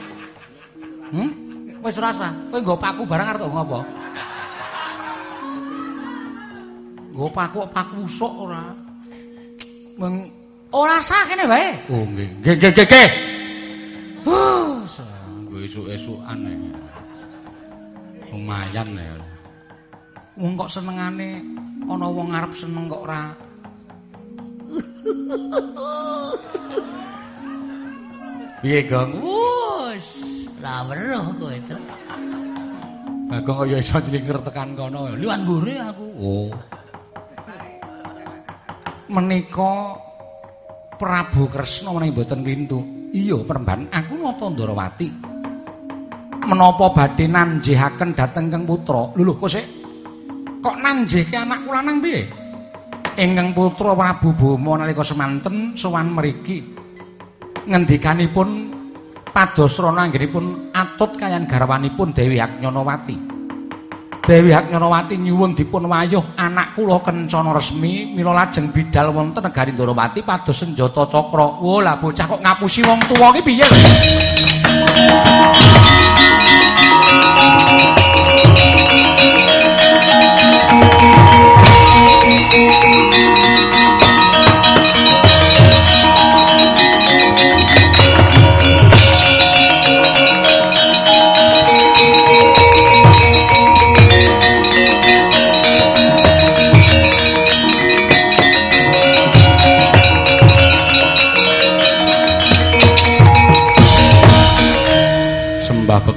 Hm? Wis ora sah. Kowe nggo paku barang arep ngopo? Nggo paku paku usuk ora. Meng ora sah kene wae. Oh nggih. Nggih nggih nggih. Huh, nggo esuk-esukan. Lumayan ya. wong kok senengane ana wong arep seneng kok ora piye gong? Wus ra weruh kowe itu bagong kaya iso dilingker tekan kono? Liwan mburi aku. Oh. Menika Prabu Kresna menawi mboten pintu. Iya peremban aku nata Ndarawati. Menapa badhe nanjihaken dhateng Kang Putra? Lho lho kok sik? Kok nanjihke anakku lanang piye? Ingkang putra Prabu Bama nalika semanten sowan mriki ngendikanipun padosrana anggenipun atut kayan garwanipun Dewi Haknyanawati. Dewi Haknyanawati nyuwun dipun wayuh anak kula kencana resmi mila lajeng bidal wonten negari Ndarawati pados senjata cakra. Wo lah bocah kok ngapusi wong tuwa ki piye?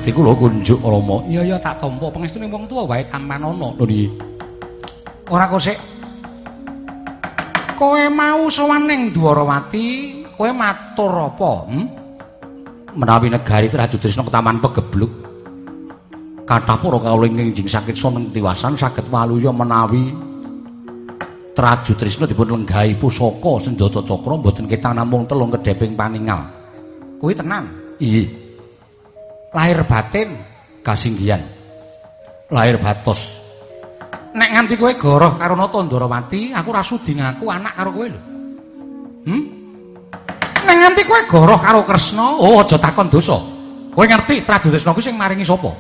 Bekti kula kunjuk Rama. Iya ya tak tampa pangestune wong tuwa wae tampan ana. Lho niki. Ora kok sik. Kowe mau sowan ning Dwarawati, kowe matur apa? Hm? Menawi negari Traju Trisna ketaman pegebluk. Kathah para kawula ingkang sakit soneng tiwasan saged waluya menawi Traju Trisna dipun lenggahi pusaka senjata cakra mboten ketang namung telung kedheping paningal. Kuwi tenan. Iya. Lahir batin kasinggihan. Lahir batos. Nek nganti kowe goroh karo Nata Ndarawati aku ora sudi ngaku anak karo kowe lho. Hm nek nganti kowe goroh karo Kresna oh aja takon dosa. Kowe ngerti Tradutresna kuwi sing maringi sapa?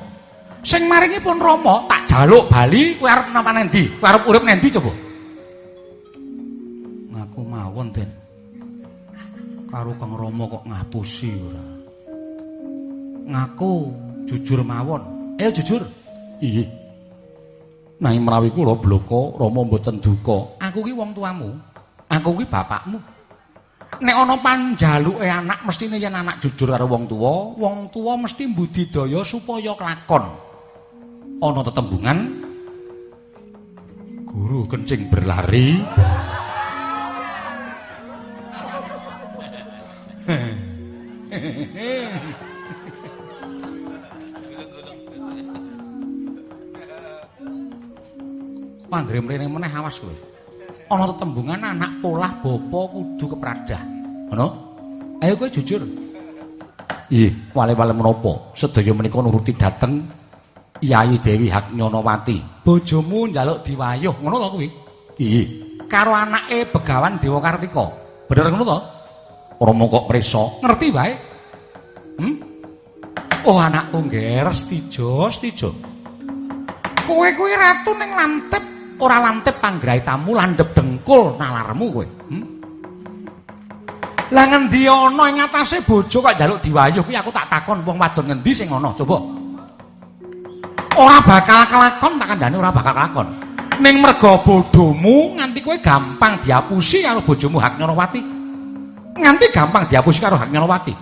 Sing maringi pun Rama tak jaluk bali kowe arep napa nendi? Kowe arep urip nendi coba? Ngaku mawon Den. Karo Kang Rama kok ngapusi ora ngaku jujur mawon. Ayo jujur. Iye. Nanging menawi kula bloko Rama mboten duka. Aku ki wong tuamu. Aku ki bapakmu. Nek ana panjaluke anak mestine yen anak jujur karo wong tuwa, wong tuwa mesti mbudidaya supaya kelakon. Ana tetembungan guru kencing berlari. Hehehe Panggre mrene meneh awas kowe. Ana tetembungan anak polah bapa kudu kepradah. Ngono? Ayo kowe jujur. Ih, wale-wale menapa? Sedaya menika nuruti dateng Yayi Dewi Haknyanawati. Bojomu njaluk diwayuh, ngono to kuwi? Iya. Karo anake Begawan Dewa Kartika. Bener ngono to? Rama kok prisa. Ngerti wae. Hm? Oh anakku ngger Stijo, Stijo. Kowe kuwi ratu ning lantip, ora lantip panggrahe tamu landhep dengkul nalarmu kowe. Hm? Lah ngendi ana ing atase bojo kok njaluk diwayuh kuwi aku tak takon wong wadon ngendi sing ana coba. Ora bakal kelakon tak kandhane ora bakal kelakon. Ning merga bodhomu nganti kowe gampang diapusi karo bojomu Haknyanawati. Nganti gampang diapusi karo Haknyanawati.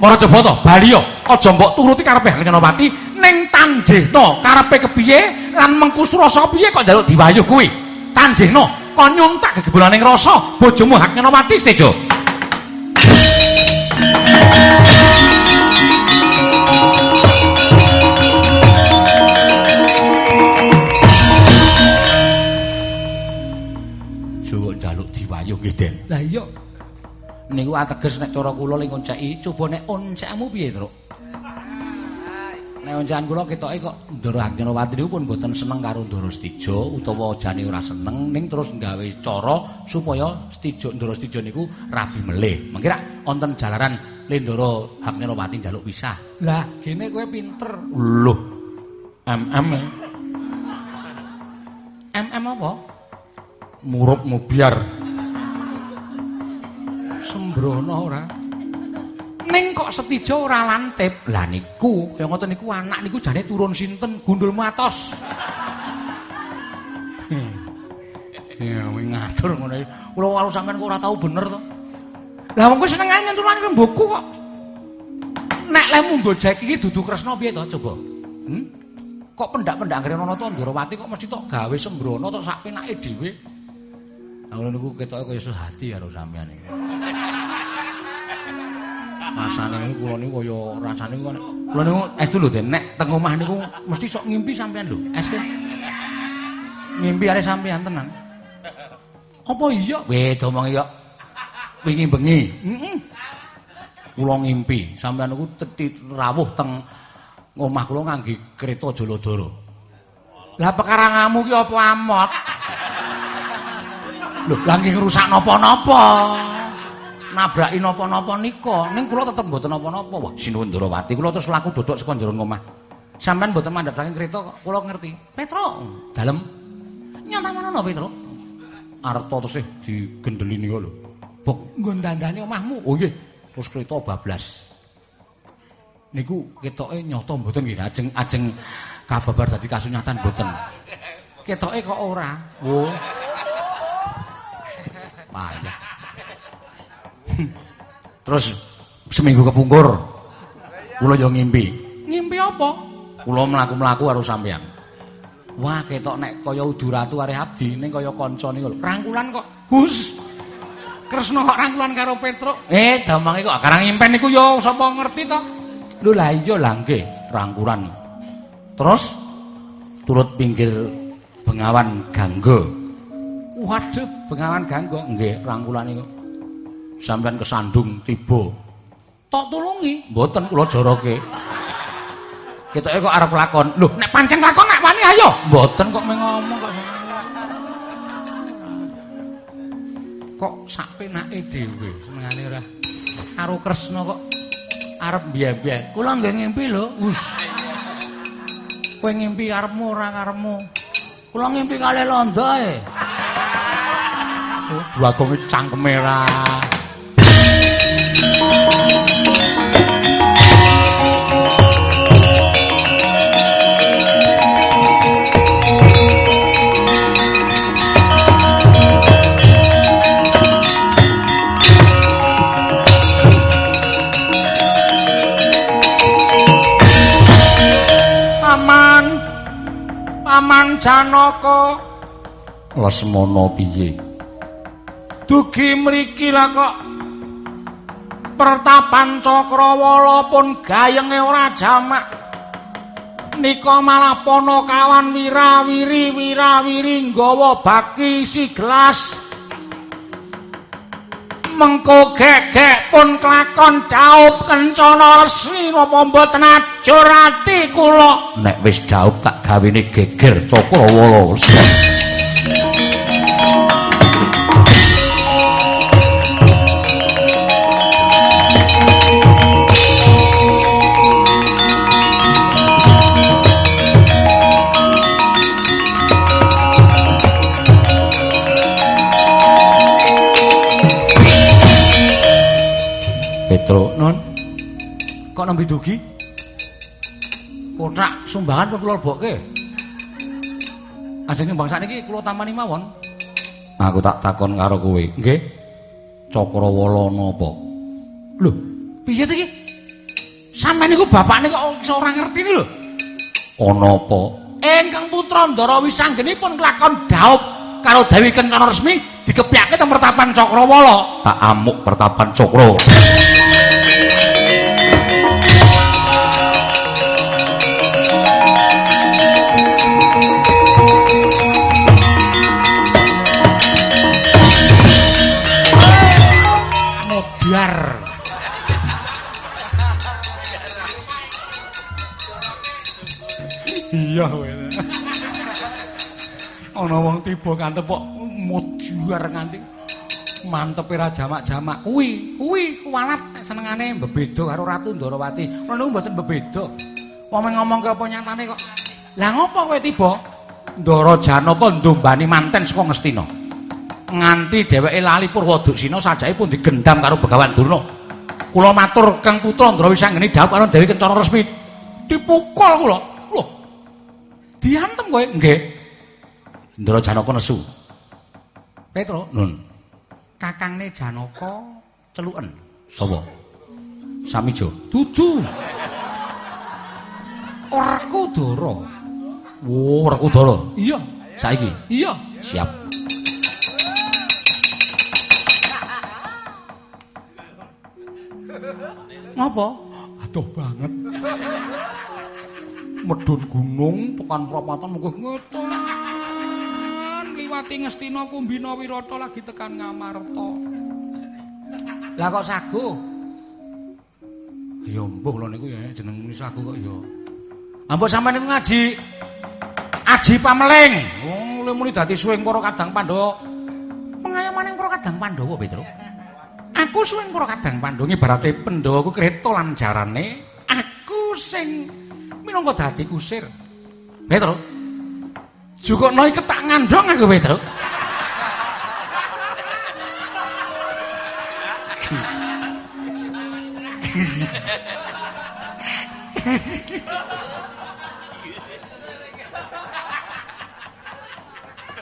Mara coba to, bali yo, aja mbok turuti karepe Haknyanawati ning tanjehna karepe kepiye lan mengkus rasa piye kok njaluk diwayuh kuwi. Tanjehna kon nyuntak gegembolaning rasa bojomu Haknyanawati Stejo. Jowo njaluk diwayuh nggih, Den. Lah iya. Niku ateges nek cara kula ling onceki, coba nek oncekmu piye, Truk? Nek oncekan kula ketoke kok Ndara Haknyanawati niku pun boten seneng karo Ndara Stijo utawa jane ora seneng ning terus nggawe cara supaya Stijo Ndara Stijo niku rabi melih. Mengki rak wonten jalaran Lendara Haknyanawati njaluk pisah. Lah, gene kowe pinter. Loh. MM. MM apa? Murup mubiar. Sembrono ora? Ning kok Setijo ora lantip. Lah niku, kaya ngoten niku anak niku jane turun sinten? Gundul Matos. Hmm. Ya, wing ngatur ngono. Kula walu sampean kok ora tau bener to. Lah wong kowe senengane nyenturane rembuku kok. Nek lemu Gojek iki dudu Kresna piye to coba? Hmm? Kok pendak-pendak ngrene ana to Ndrawati kok mesti tok gawe sembrono tok sak penake dhewe. Lah niku ketoke kaya sehati karo sampean iki. Rasane kula niku kaya rasane kok kula niku estu lho Den, nek teng omah niku mesti sok ngimpi sampean lho. Estu. Ngimpi arek sampean tenan. Apa iya? Weh, domong iya. Wingi bengi. Heeh. Kula ngimpi sampean niku tetit rawuh teng omah kula ngangge kereta Jaladara. Lah pekarangamu ki apa amot? Lho, lha nggih ngrusak napa-napa. Nabraki napa-napa nika, ning kula tetep mboten napa-napa. Wah, sinuwun Ndrawati, kula terus laku dodok saka njero omah. Sampeyan mboten mandhap saking kereta kula ngerti. Petro, dalem. Nyata manono Petro? Arta tesih digendeli nika lho. Bok, nggo dandani omahmu. Oh nggih, terus kereta bablas. Niku ketoke nyata mboten nggih, ajeng ajeng kababar dadi kasunyatan mboten. Ketoke kok ora. Oh. Payah. Terus seminggu kepungkur kula yo ngimpi. Ngimpi apa? Kula mlaku-mlaku karo sampean. Wah, ketok nek kaya uduratu arek abdi ning kaya kanca niku lho. Rangkulan kok. Hus. Kresna kok rangkulan karo Petruk. Eh, damange kok karang impen niku yo sapa ngerti to? Lho lah iya lah nggih, rangkulan. Terus turut pinggir Bengawan Gangga. Waduh, Bengawan Gangga nggih rangkulan niku. Sampean kesandung tiba. Tok tulungi, mboten kula joroke. Ketoke kok arep lakon. Lho, nek pancen lakon nek wani ayo. Mboten kok meng ngomong kok. Kok sak penake dhewe senengane ora karo Kresna kok arep biye-biye. Kula nggih ngimpi lho. Us. Kowe ngimpi karepmu ora karepmu. Kula ngimpi kalih londo ae. Oh, dua gonge cangkem merah. Paman Paman Janaka Lesmana piye? dugi mriki lah kok pertapan cakrawala pun gayenge ora jamak. Nika malah pono kawan wirawiri wirawiri nggawa baki si gelas. Mengko gegek pun kelakon caup kencana resmi napa mboten ajur ati kula? Nek wis daup tak gawene geger cakrawala Kok nembe dugi? Kotak sumbangan kok kula lebokke. Ajeng bangsa niki kula tamani mawon. Aku tak takon karo kowe. Nggih. Cakrawala napa? Lho, piye to iki? Sampeyan niku bapakne kok ora ngerti lho. Ana apa? Ingkang putra Ndara Wisanggenipun kelakon daup karo Dewi Kencana resmi dikepyake teng pertapan Cakrawala. Tak amuk pertapan Cakra. Iya kowe. Ana wong tiba kantep kok modar nganti mantep ora jamak-jamak. Kuwi, kuwi kuwalat nek senengane bebeda karo Ratu Ndarawati. Niku mboten bebeda. Wong ngomong ke apa nyatane kok. Lah ngopo kowe tiba? Ndara Janaka ndombani manten saka Ngastina. Nganti dheweke lali Purwadusina sajae pun digendam karo Begawan Durna. Kula matur Kang Putra Ndara Wisanggeni dhawuh karo Dewi Kencana Resmi. Dipukul kula. Diantem kowe? Nggih. Ndara Janaka nesu. Petro, Nun, kakangne Janaka celuken. sapa? Samijo. Dudu. Werkudara. Oh, Werkudara. Iya, Saiki iya. siap. Ngapa? Aduh banget. Medun gunung tekan prapatan mungkuh ngetan. Liwati Ngastina Kumbina Wirata lagi tekan Ngamarta. Lah kok sago? Ya mbuh lho niku ya jeneng sago kok ya. Ampun sampeyan niku ngaji Aji Pameling. Oh, mulai muni dadi suwing para kadang Pandhawa. Pengayamaning para kadang Pandhawa, Petro. Aku suwing para kadang Pandhawa ibarate Pandhawa ku kreta lan jarane aku sing minangka dadi kusir. Petro. Jukokno iki ketak ngandhong aku, Petro.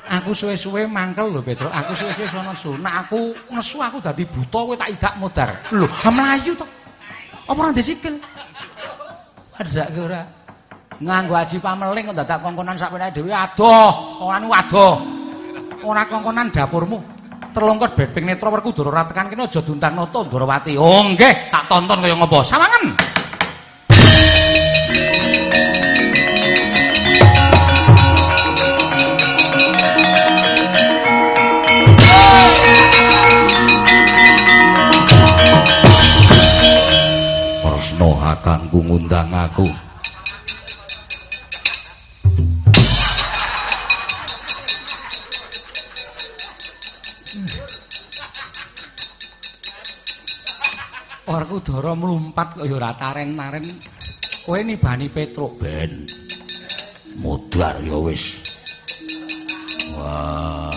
Aku suwe-suwe mangkel lho, Petro. Aku suwe-suwe sono su. Aku nesu aku dadi buta kowe tak idak modar. Lho, mlayu to. Apa ora disikil? Ada ke ora? Nganggo aji pameling kok dadak kongkonan sak penake dhewe adoh. Ora nu adoh. Ora kongkonan dapurmu. Terlongkot beping netra Werkudara ora tekan kene aja duntang nata Ndarawati. Oh nggih, tak tonton kaya ngopo. Sawangen. Kakangku ngundang aku. Werkudara mlumpat kaya ora taren-taren. Kowe nibani Petruk. Ben. Modar ya wis. Wah,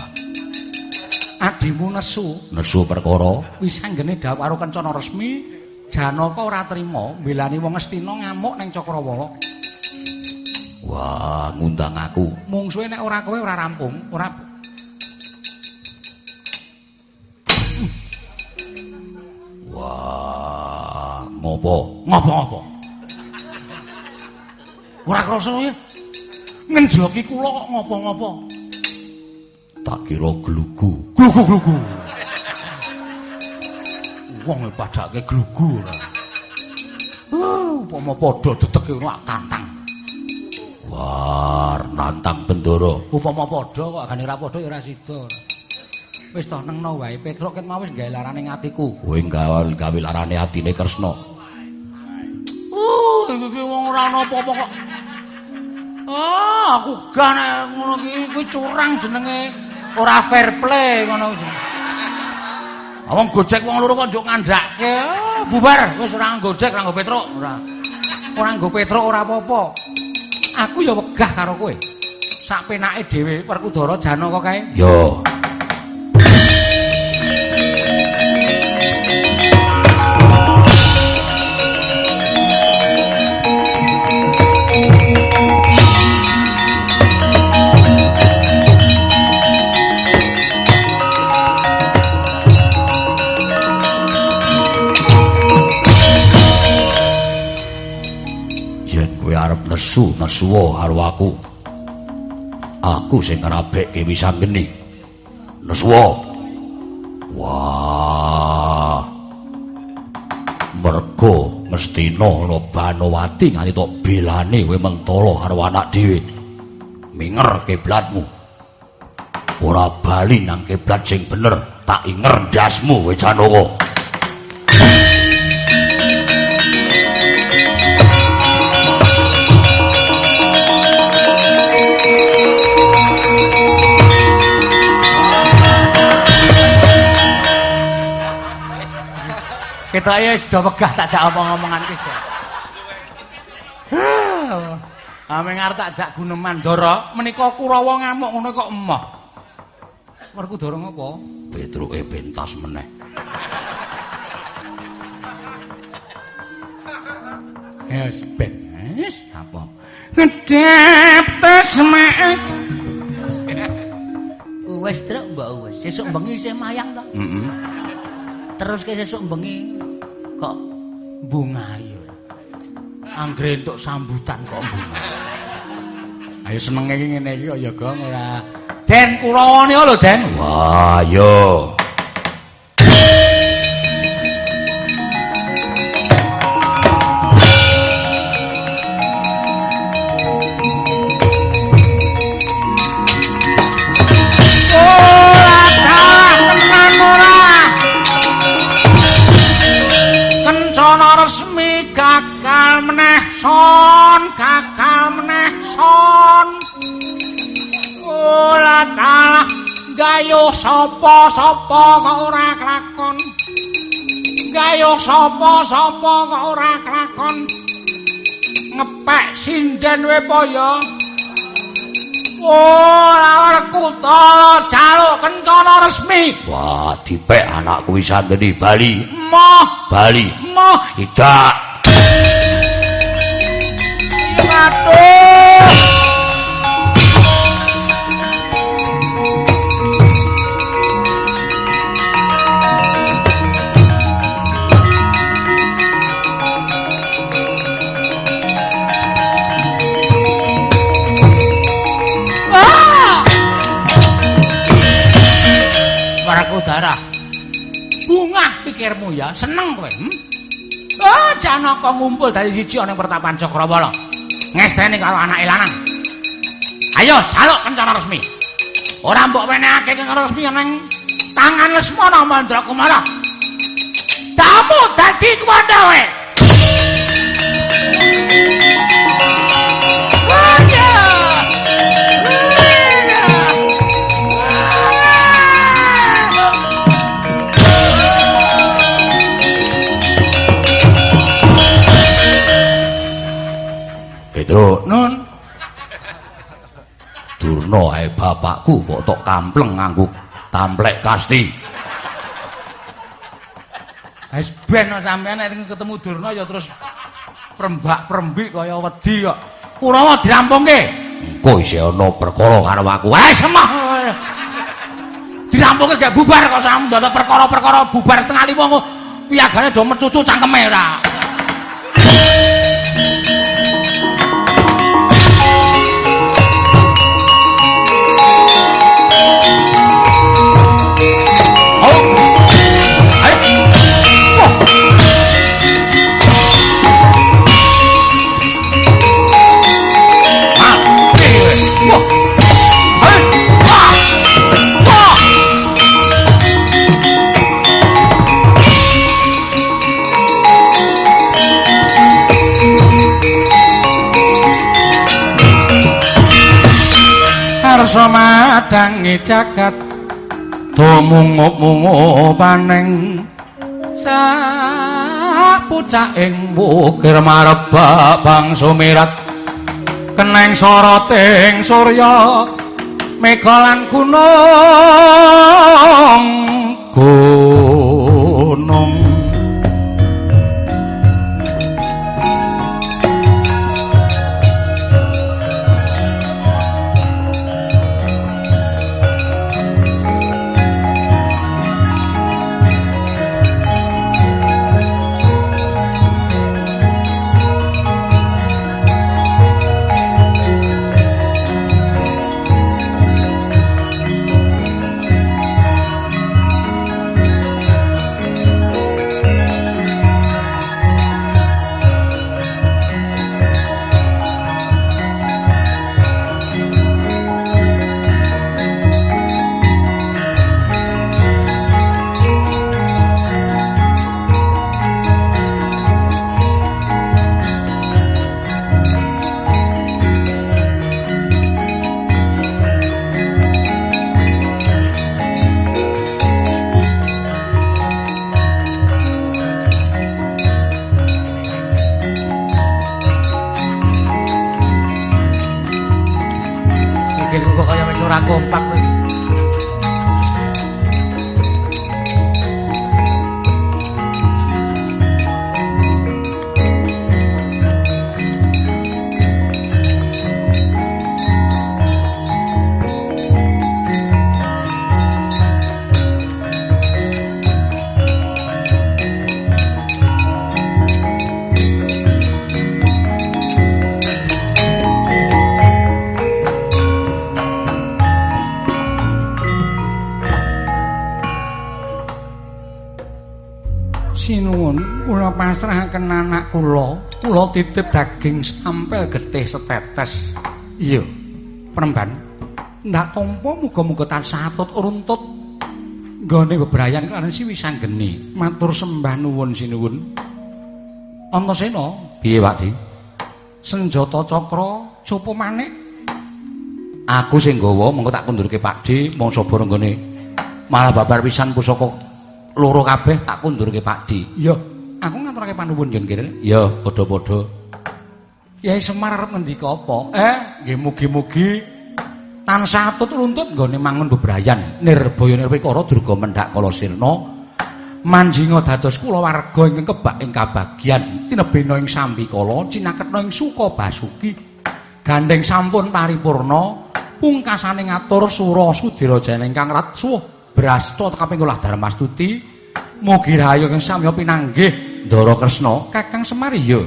Adimu nesu nesu perkara wis anggene dawuh karo kencana resmi Janaka ora trima mbelani wong Astina ngamuk ning Cakrawala. Wah, ngundang aku. Mungsuhe nek ora kowe ora rampung, ora Wah, ngopo? ngopo-ngopo. Ora krasa ya. Ngenjoki kula kok ngopo-ngopo. Tak kira glugu. Glugu-glugu. Wong padake glugu ora. Uh, upama padha deteke ngono kantang. War nantang bendoro. Upama padha kok gane ora padha ya ora sida. Wis to nengno wae Petruk ket mau wis gawe larane atiku. Kowe gawe gawe larane atine Kresna. Uh, iki wong ora ana apa-apa kok. Ah, aku gak ngono iki kuwi curang jenenge ora fair play ngono iki. Wong gojek wong loro kok njuk ngandhake. Ah, bubar, wis ora gojek, ora nggo Petruk, ora. Ora nggo Petruk ora apa-apa. Aku ya wegah karo kowe. Sak penake dhewe Perkudara Janaka kae. Yo. Nesu nesuwa karo aku. Aku sing ngrabekke wisanggeni. Nesuwa. Wah. Mergo Ngestina ana Banowati nganti tok belane kowe mentala karo anak dhewe. Minger kiblatmu. Ora bali nang kiblat sing bener, tak inger ndasmu kowe Janaka. Ketok ya sudah wegah tak jak omong-omongan ki sudah. Ame ngarep tak jak Gunung Mandara, menika Kurawa ngamuk ngono kok emoh. Werku dorong apa? Petruke pentas meneh. Ya wis ben. Wis apa? Kedep tesmek. Wis truk mbok wis. Sesuk bengi isih mayang to? Heeh. Terus ke sesuk bengi kok bunga ayu. Anggere entuk sambutan kok bunga. Ayo senenge iki ngene iki ya Gong ora. Den nika lho Den. Wah, yo. Son, gagal meneh son. Ora kalah gayuh sapa-sapa kok ora kelakon. Gayuh sapa-sapa kok ora kelakon. Ngepek sinden we poyo. Ora kutha jaluk kencana resmi. Wah, dipek anakku wisanggeni Bali. Moh, Bali. moh, Tidak. Aduh. Ah! Warakudara. Bunga pikirmu ya, seneng kowe. Hmm? Ah, Janaka ngumpul dari siji ana pertapan Cakrawala. Ngesteni karo anake lanang. Ayo, jaluk kencana resmi. Ora mbok wenehake kencana resmi ning tangan Lesmana Mandrakumara. Tamu dadi komandawe. Petruk, Nun, Durna ae bapakku kok tok kampleng nganggo tamplek kasti. wis ben no sampean nek ketemu Durna ya terus prembak-prembik kaya wedi kok. Kurawa dirampungke. Engko isih ana perkara karo aku. Wes semah. Dirampungke gak bubar kok sampe ndak perkara-perkara bubar setengah lima kok piagane do mercucu cangkeme ora. Jagat tumungup-mungup paning sapucaking wukir marebak bang sumirat keneng soroting surya mega lan gunung. Gunung anak kula, kula titip daging sampel getih setetes. Iya. Peremban. Ndak tampa muga-muga tansah atut runtut. Gone bebrayan kan si wisanggeni. Matur sembah nuwun sinuwun. Antasena, piye Pakdi? Senjata cakra copo manik? Aku sing gawa mengko tak kundurke Pakdi, mongso barenggone malah babar pisan pusaka loro kabeh tak kundurke Pakdi. Iya. Aku ngaturake panuwun yen kene. Ya, padha-padha. Kyai Semar arep ngendika apa? Eh, nggih mugi-mugi tansah atut runtut nggone mangun bebrayan. Nirbaya nirwikara durga mendhak kala sirna. Manjinga dados kula warga ingkang kebak ing kabagyan tinebena ing sambikala cinaketna ing suka basuki. Gandeng sampun paripurna pungkasane ngatur sura sudirajane ingkang ratsuh brasta kaping olah Darmastuti. Mugi rahayu ing samya pinanggih Ndara Kresna, Kakang Semar iya.